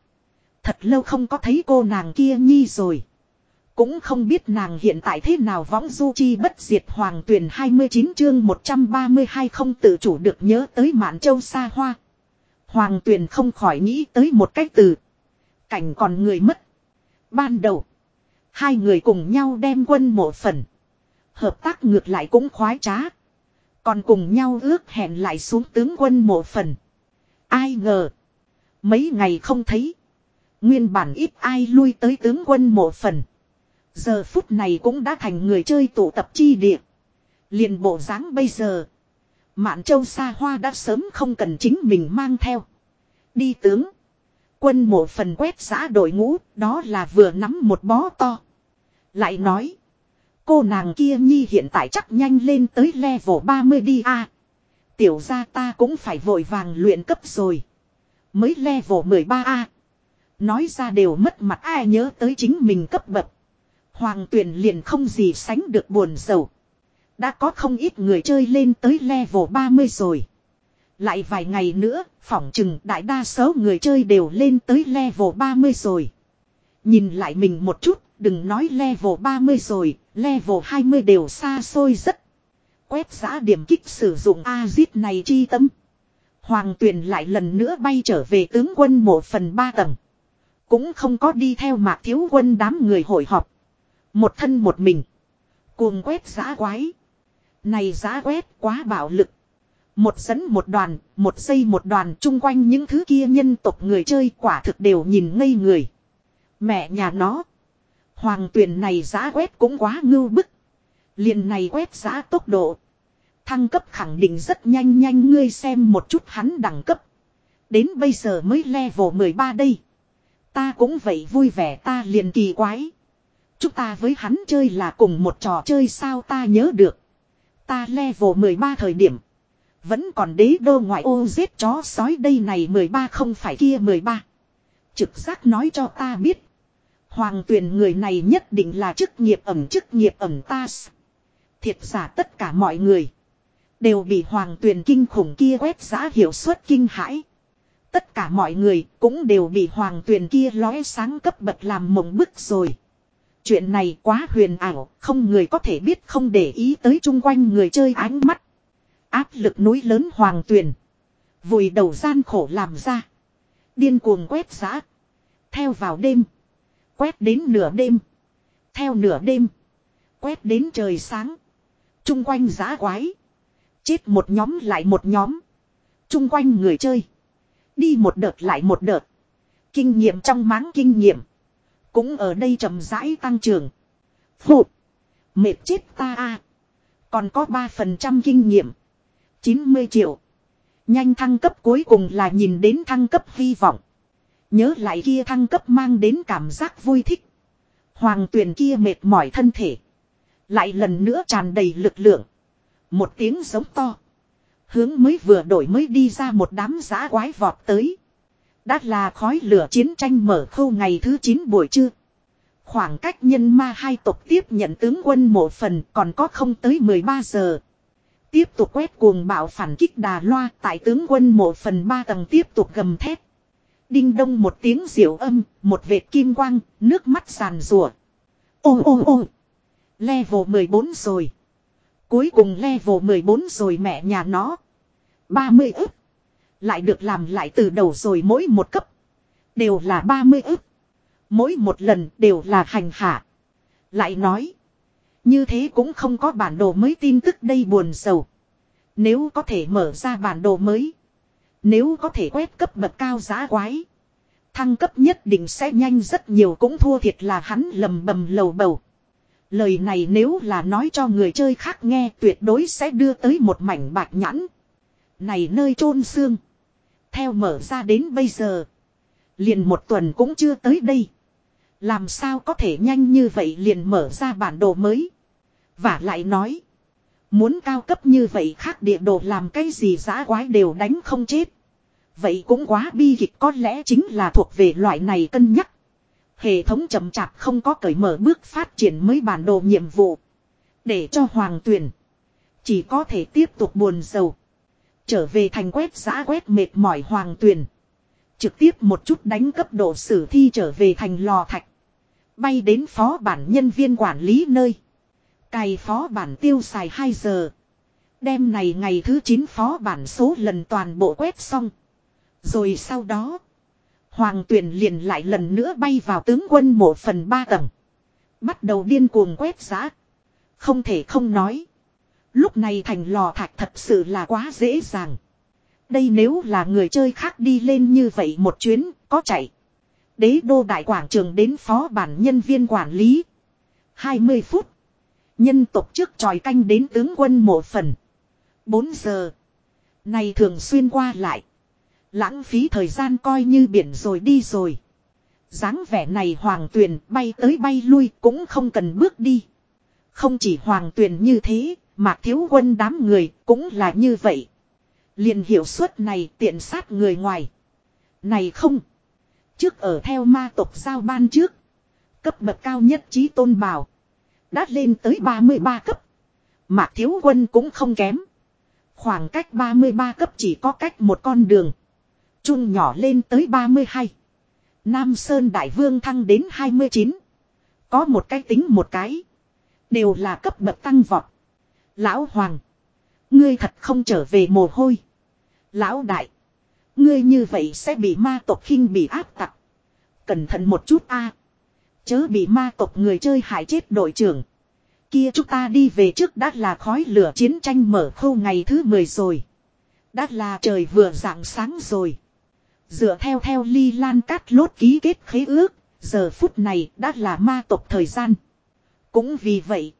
Thật lâu không có thấy cô nàng kia nhi rồi. Cũng không biết nàng hiện tại thế nào võng du chi bất diệt hoàng tuyển 29 chương 132 không tự chủ được nhớ tới mạn châu xa hoa. Hoàng tuyển không khỏi nghĩ tới một cách từ. Cảnh còn người mất. Ban đầu. Hai người cùng nhau đem quân mộ phần. Hợp tác ngược lại cũng khoái trá. Còn cùng nhau ước hẹn lại xuống tướng quân mộ phần. Ai ngờ. Mấy ngày không thấy. Nguyên bản ít ai lui tới tướng quân mộ phần. Giờ phút này cũng đã thành người chơi tụ tập chi địa. liền bộ dáng bây giờ. Mạn châu xa hoa đã sớm không cần chính mình mang theo. Đi tướng. Quân mộ phần quét giã đội ngũ, đó là vừa nắm một bó to. Lại nói. Cô nàng kia nhi hiện tại chắc nhanh lên tới level 30 đi a Tiểu ra ta cũng phải vội vàng luyện cấp rồi. Mới level 13A. Nói ra đều mất mặt ai nhớ tới chính mình cấp bậc. Hoàng tuyển liền không gì sánh được buồn sầu. Đã có không ít người chơi lên tới level 30 rồi. Lại vài ngày nữa, phỏng chừng đại đa số người chơi đều lên tới level 30 rồi. Nhìn lại mình một chút, đừng nói level 30 rồi, level 20 đều xa xôi rất. Quét giã điểm kích sử dụng Azit này chi tâm. Hoàng tuyền lại lần nữa bay trở về tướng quân mộ phần ba tầng. Cũng không có đi theo mạc thiếu quân đám người hội họp. Một thân một mình. Cuồng quét giã quái. Này giã quét quá bạo lực. Một dẫn một đoàn, một giây một đoàn chung quanh những thứ kia nhân tộc người chơi quả thực đều nhìn ngây người. Mẹ nhà nó. Hoàng tuyển này giá quét cũng quá ngưu bức. liền này quét giá tốc độ. Thăng cấp khẳng định rất nhanh nhanh ngươi xem một chút hắn đẳng cấp. Đến bây giờ mới level 13 đây. Ta cũng vậy vui vẻ ta liền kỳ quái. Chúng ta với hắn chơi là cùng một trò chơi sao ta nhớ được. Ta level 13 thời điểm. Vẫn còn đế đô ngoại ô giết chó sói đây này 13 không phải kia 13. Trực giác nói cho ta biết. Hoàng tuyển người này nhất định là chức nghiệp ẩm chức nghiệp ẩm ta. Thiệt giả tất cả mọi người. Đều bị hoàng tuyển kinh khủng kia quét giã hiệu suất kinh hãi. Tất cả mọi người cũng đều bị hoàng tuyển kia lóe sáng cấp bậc làm mộng bức rồi. Chuyện này quá huyền ảo, không người có thể biết không để ý tới chung quanh người chơi ánh mắt. Áp lực núi lớn hoàng tuyền Vùi đầu gian khổ làm ra. Điên cuồng quét giã. Theo vào đêm. Quét đến nửa đêm. Theo nửa đêm. Quét đến trời sáng. Trung quanh giã quái. Chết một nhóm lại một nhóm. Trung quanh người chơi. Đi một đợt lại một đợt. Kinh nghiệm trong máng kinh nghiệm. Cũng ở đây trầm rãi tăng trưởng. Phụ. Mệt chết ta a Còn có 3% kinh nghiệm. 90 triệu. Nhanh thăng cấp cuối cùng là nhìn đến thăng cấp hy vọng. Nhớ lại kia thăng cấp mang đến cảm giác vui thích. Hoàng tuyền kia mệt mỏi thân thể. Lại lần nữa tràn đầy lực lượng. Một tiếng giống to. Hướng mới vừa đổi mới đi ra một đám giã quái vọt tới. Đã là khói lửa chiến tranh mở khâu ngày thứ 9 buổi trưa. Khoảng cách nhân ma hai tộc tiếp nhận tướng quân một phần còn có không tới 13 giờ. Tiếp tục quét cuồng bạo phản kích đà loa tại tướng quân mộ phần ba tầng tiếp tục gầm thét. Đinh đông một tiếng diệu âm, một vệt kim quang, nước mắt sàn rùa. Ô ô ô. Level 14 rồi. Cuối cùng level 14 rồi mẹ nhà nó. 30 ức. Lại được làm lại từ đầu rồi mỗi một cấp. Đều là 30 ức. Mỗi một lần đều là hành hạ. Lại nói. Như thế cũng không có bản đồ mới tin tức đây buồn sầu. Nếu có thể mở ra bản đồ mới. Nếu có thể quét cấp bậc cao giá quái. Thăng cấp nhất định sẽ nhanh rất nhiều cũng thua thiệt là hắn lầm bầm lầu bầu. Lời này nếu là nói cho người chơi khác nghe tuyệt đối sẽ đưa tới một mảnh bạc nhãn. Này nơi chôn xương. Theo mở ra đến bây giờ. Liền một tuần cũng chưa tới đây. Làm sao có thể nhanh như vậy liền mở ra bản đồ mới. Và lại nói. Muốn cao cấp như vậy khác địa đồ làm cái gì giã quái đều đánh không chết. Vậy cũng quá bi kịch, có lẽ chính là thuộc về loại này cân nhắc. Hệ thống chậm chạp không có cởi mở bước phát triển mới bản đồ nhiệm vụ. Để cho hoàng tuyển. Chỉ có thể tiếp tục buồn sầu. Trở về thành quét giã quét mệt mỏi hoàng tuyển. Trực tiếp một chút đánh cấp độ sử thi trở về thành lò thạch. Bay đến phó bản nhân viên quản lý nơi. Cày phó bản tiêu xài 2 giờ. Đêm này ngày thứ 9 phó bản số lần toàn bộ quét xong. Rồi sau đó. Hoàng tuyển liền lại lần nữa bay vào tướng quân mộ phần 3 tầng. Bắt đầu điên cuồng quét giá. Không thể không nói. Lúc này thành lò thạch thật sự là quá dễ dàng. Đây nếu là người chơi khác đi lên như vậy một chuyến, có chạy. Đế đô đại quảng trường đến phó bản nhân viên quản lý. 20 phút. Nhân tộc trước tròi canh đến tướng quân mộ phần. 4 giờ. Này thường xuyên qua lại. Lãng phí thời gian coi như biển rồi đi rồi. dáng vẻ này hoàng tuyền bay tới bay lui cũng không cần bước đi. Không chỉ hoàng tuyền như thế, mà thiếu quân đám người cũng là như vậy. liền hiệu suất này tiện sát người ngoài. Này không. Trước ở theo ma tộc giao ban trước. Cấp bậc cao nhất trí tôn bảo. Đã lên tới 33 cấp. Mạc thiếu quân cũng không kém. Khoảng cách 33 cấp chỉ có cách một con đường. Trung nhỏ lên tới 32. Nam Sơn Đại Vương thăng đến 29. Có một cái tính một cái. Đều là cấp bậc tăng vọt. Lão Hoàng. Ngươi thật không trở về mồ hôi. Lão Đại. Ngươi như vậy sẽ bị ma tộc khinh bị áp tặc. Cẩn thận một chút a Chớ bị ma tộc người chơi hại chết đội trưởng. Kia chúng ta đi về trước đã là khói lửa chiến tranh mở khâu ngày thứ 10 rồi. Đã là trời vừa rạng sáng rồi. Dựa theo theo ly lan cát lốt ký kết khế ước, giờ phút này đã là ma tộc thời gian. Cũng vì vậy,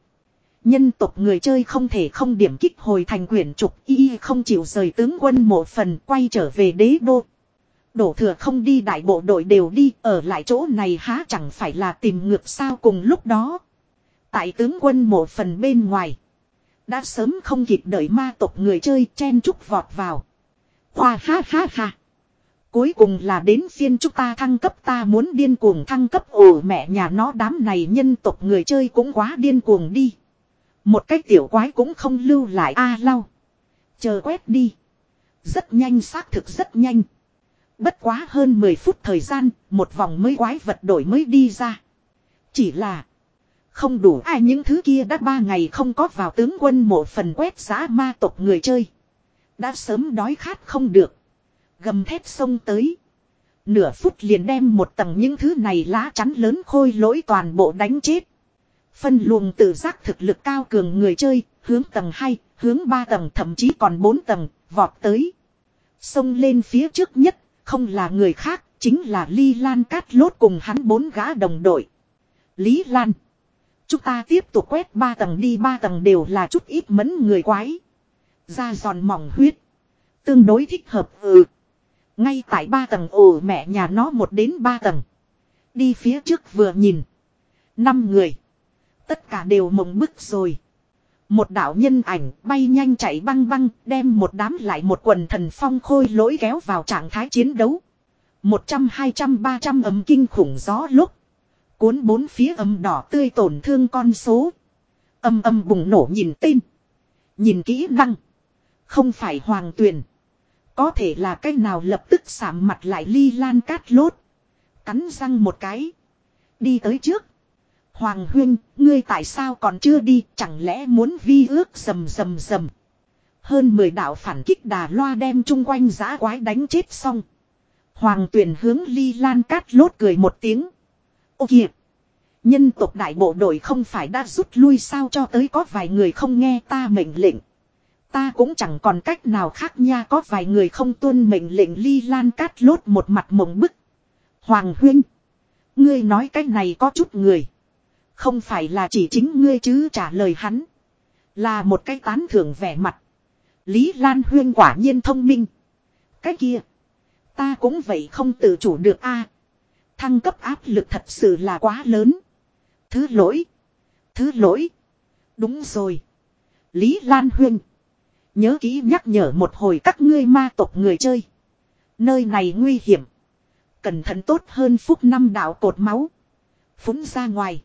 nhân tộc người chơi không thể không điểm kích hồi thành quyển trục y không chịu rời tướng quân một phần quay trở về đế đô. Đổ thừa không đi đại bộ đội đều đi, ở lại chỗ này há chẳng phải là tìm ngược sao cùng lúc đó. Tại tướng quân một phần bên ngoài. Đã sớm không kịp đợi ma tộc người chơi chen chúc vọt vào. Hoa ha ha ha. Cuối cùng là đến phiên chúng ta thăng cấp ta muốn điên cuồng thăng cấp ồ mẹ nhà nó đám này nhân tộc người chơi cũng quá điên cuồng đi. Một cái tiểu quái cũng không lưu lại a lau. Chờ quét đi. Rất nhanh xác thực rất nhanh. Bất quá hơn 10 phút thời gian, một vòng mới quái vật đổi mới đi ra. Chỉ là không đủ ai những thứ kia đã ba ngày không có vào tướng quân một phần quét giá ma tộc người chơi. Đã sớm đói khát không được. Gầm thép xông tới. Nửa phút liền đem một tầng những thứ này lá chắn lớn khôi lỗi toàn bộ đánh chết. Phân luồng tự giác thực lực cao cường người chơi, hướng tầng 2, hướng 3 tầng thậm chí còn 4 tầng, vọt tới. Xông lên phía trước nhất, không là người khác, chính là Ly Lan Cát Lốt cùng hắn bốn gã đồng đội. Lý Lan. Chúng ta tiếp tục quét ba tầng đi ba tầng đều là chút ít mẫn người quái. Da giòn mỏng huyết. Tương đối thích hợp ừ. Ngay tại ba tầng ổ mẹ nhà nó một đến ba tầng. Đi phía trước vừa nhìn. Năm người. Tất cả đều mộng bức rồi. Một đạo nhân ảnh bay nhanh chạy băng băng, đem một đám lại một quần thần phong khôi lỗi kéo vào trạng thái chiến đấu. Một trăm, hai trăm, ba trăm ấm kinh khủng gió lúc. Cuốn bốn phía âm đỏ tươi tổn thương con số. Âm âm bùng nổ nhìn tên. Nhìn kỹ năng. Không phải hoàng tuyền. Có thể là cái nào lập tức sạm mặt lại ly lan cát lốt. Cắn răng một cái. Đi tới trước. Hoàng huyên, ngươi tại sao còn chưa đi, chẳng lẽ muốn vi ước sầm sầm sầm. Hơn 10 đạo phản kích đà loa đem chung quanh giã quái đánh chết xong. Hoàng tuyển hướng ly lan cát lốt cười một tiếng. Ô kìa! Nhân tộc đại bộ đội không phải đã rút lui sao cho tới có vài người không nghe ta mệnh lệnh. Ta cũng chẳng còn cách nào khác nha có vài người không tuân mệnh lệnh ly lan cát lốt một mặt mộng bức. Hoàng Huyên, Ngươi nói cái này có chút người. Không phải là chỉ chính ngươi chứ trả lời hắn. Là một cái tán thưởng vẻ mặt. Lý Lan huyên quả nhiên thông minh. Cái kia. Ta cũng vậy không tự chủ được a Thăng cấp áp lực thật sự là quá lớn. Thứ lỗi. Thứ lỗi. Đúng rồi. Lý Lan huyên. Nhớ kỹ nhắc nhở một hồi các ngươi ma tộc người chơi. Nơi này nguy hiểm. Cẩn thận tốt hơn phúc năm đạo cột máu. Phúng ra ngoài.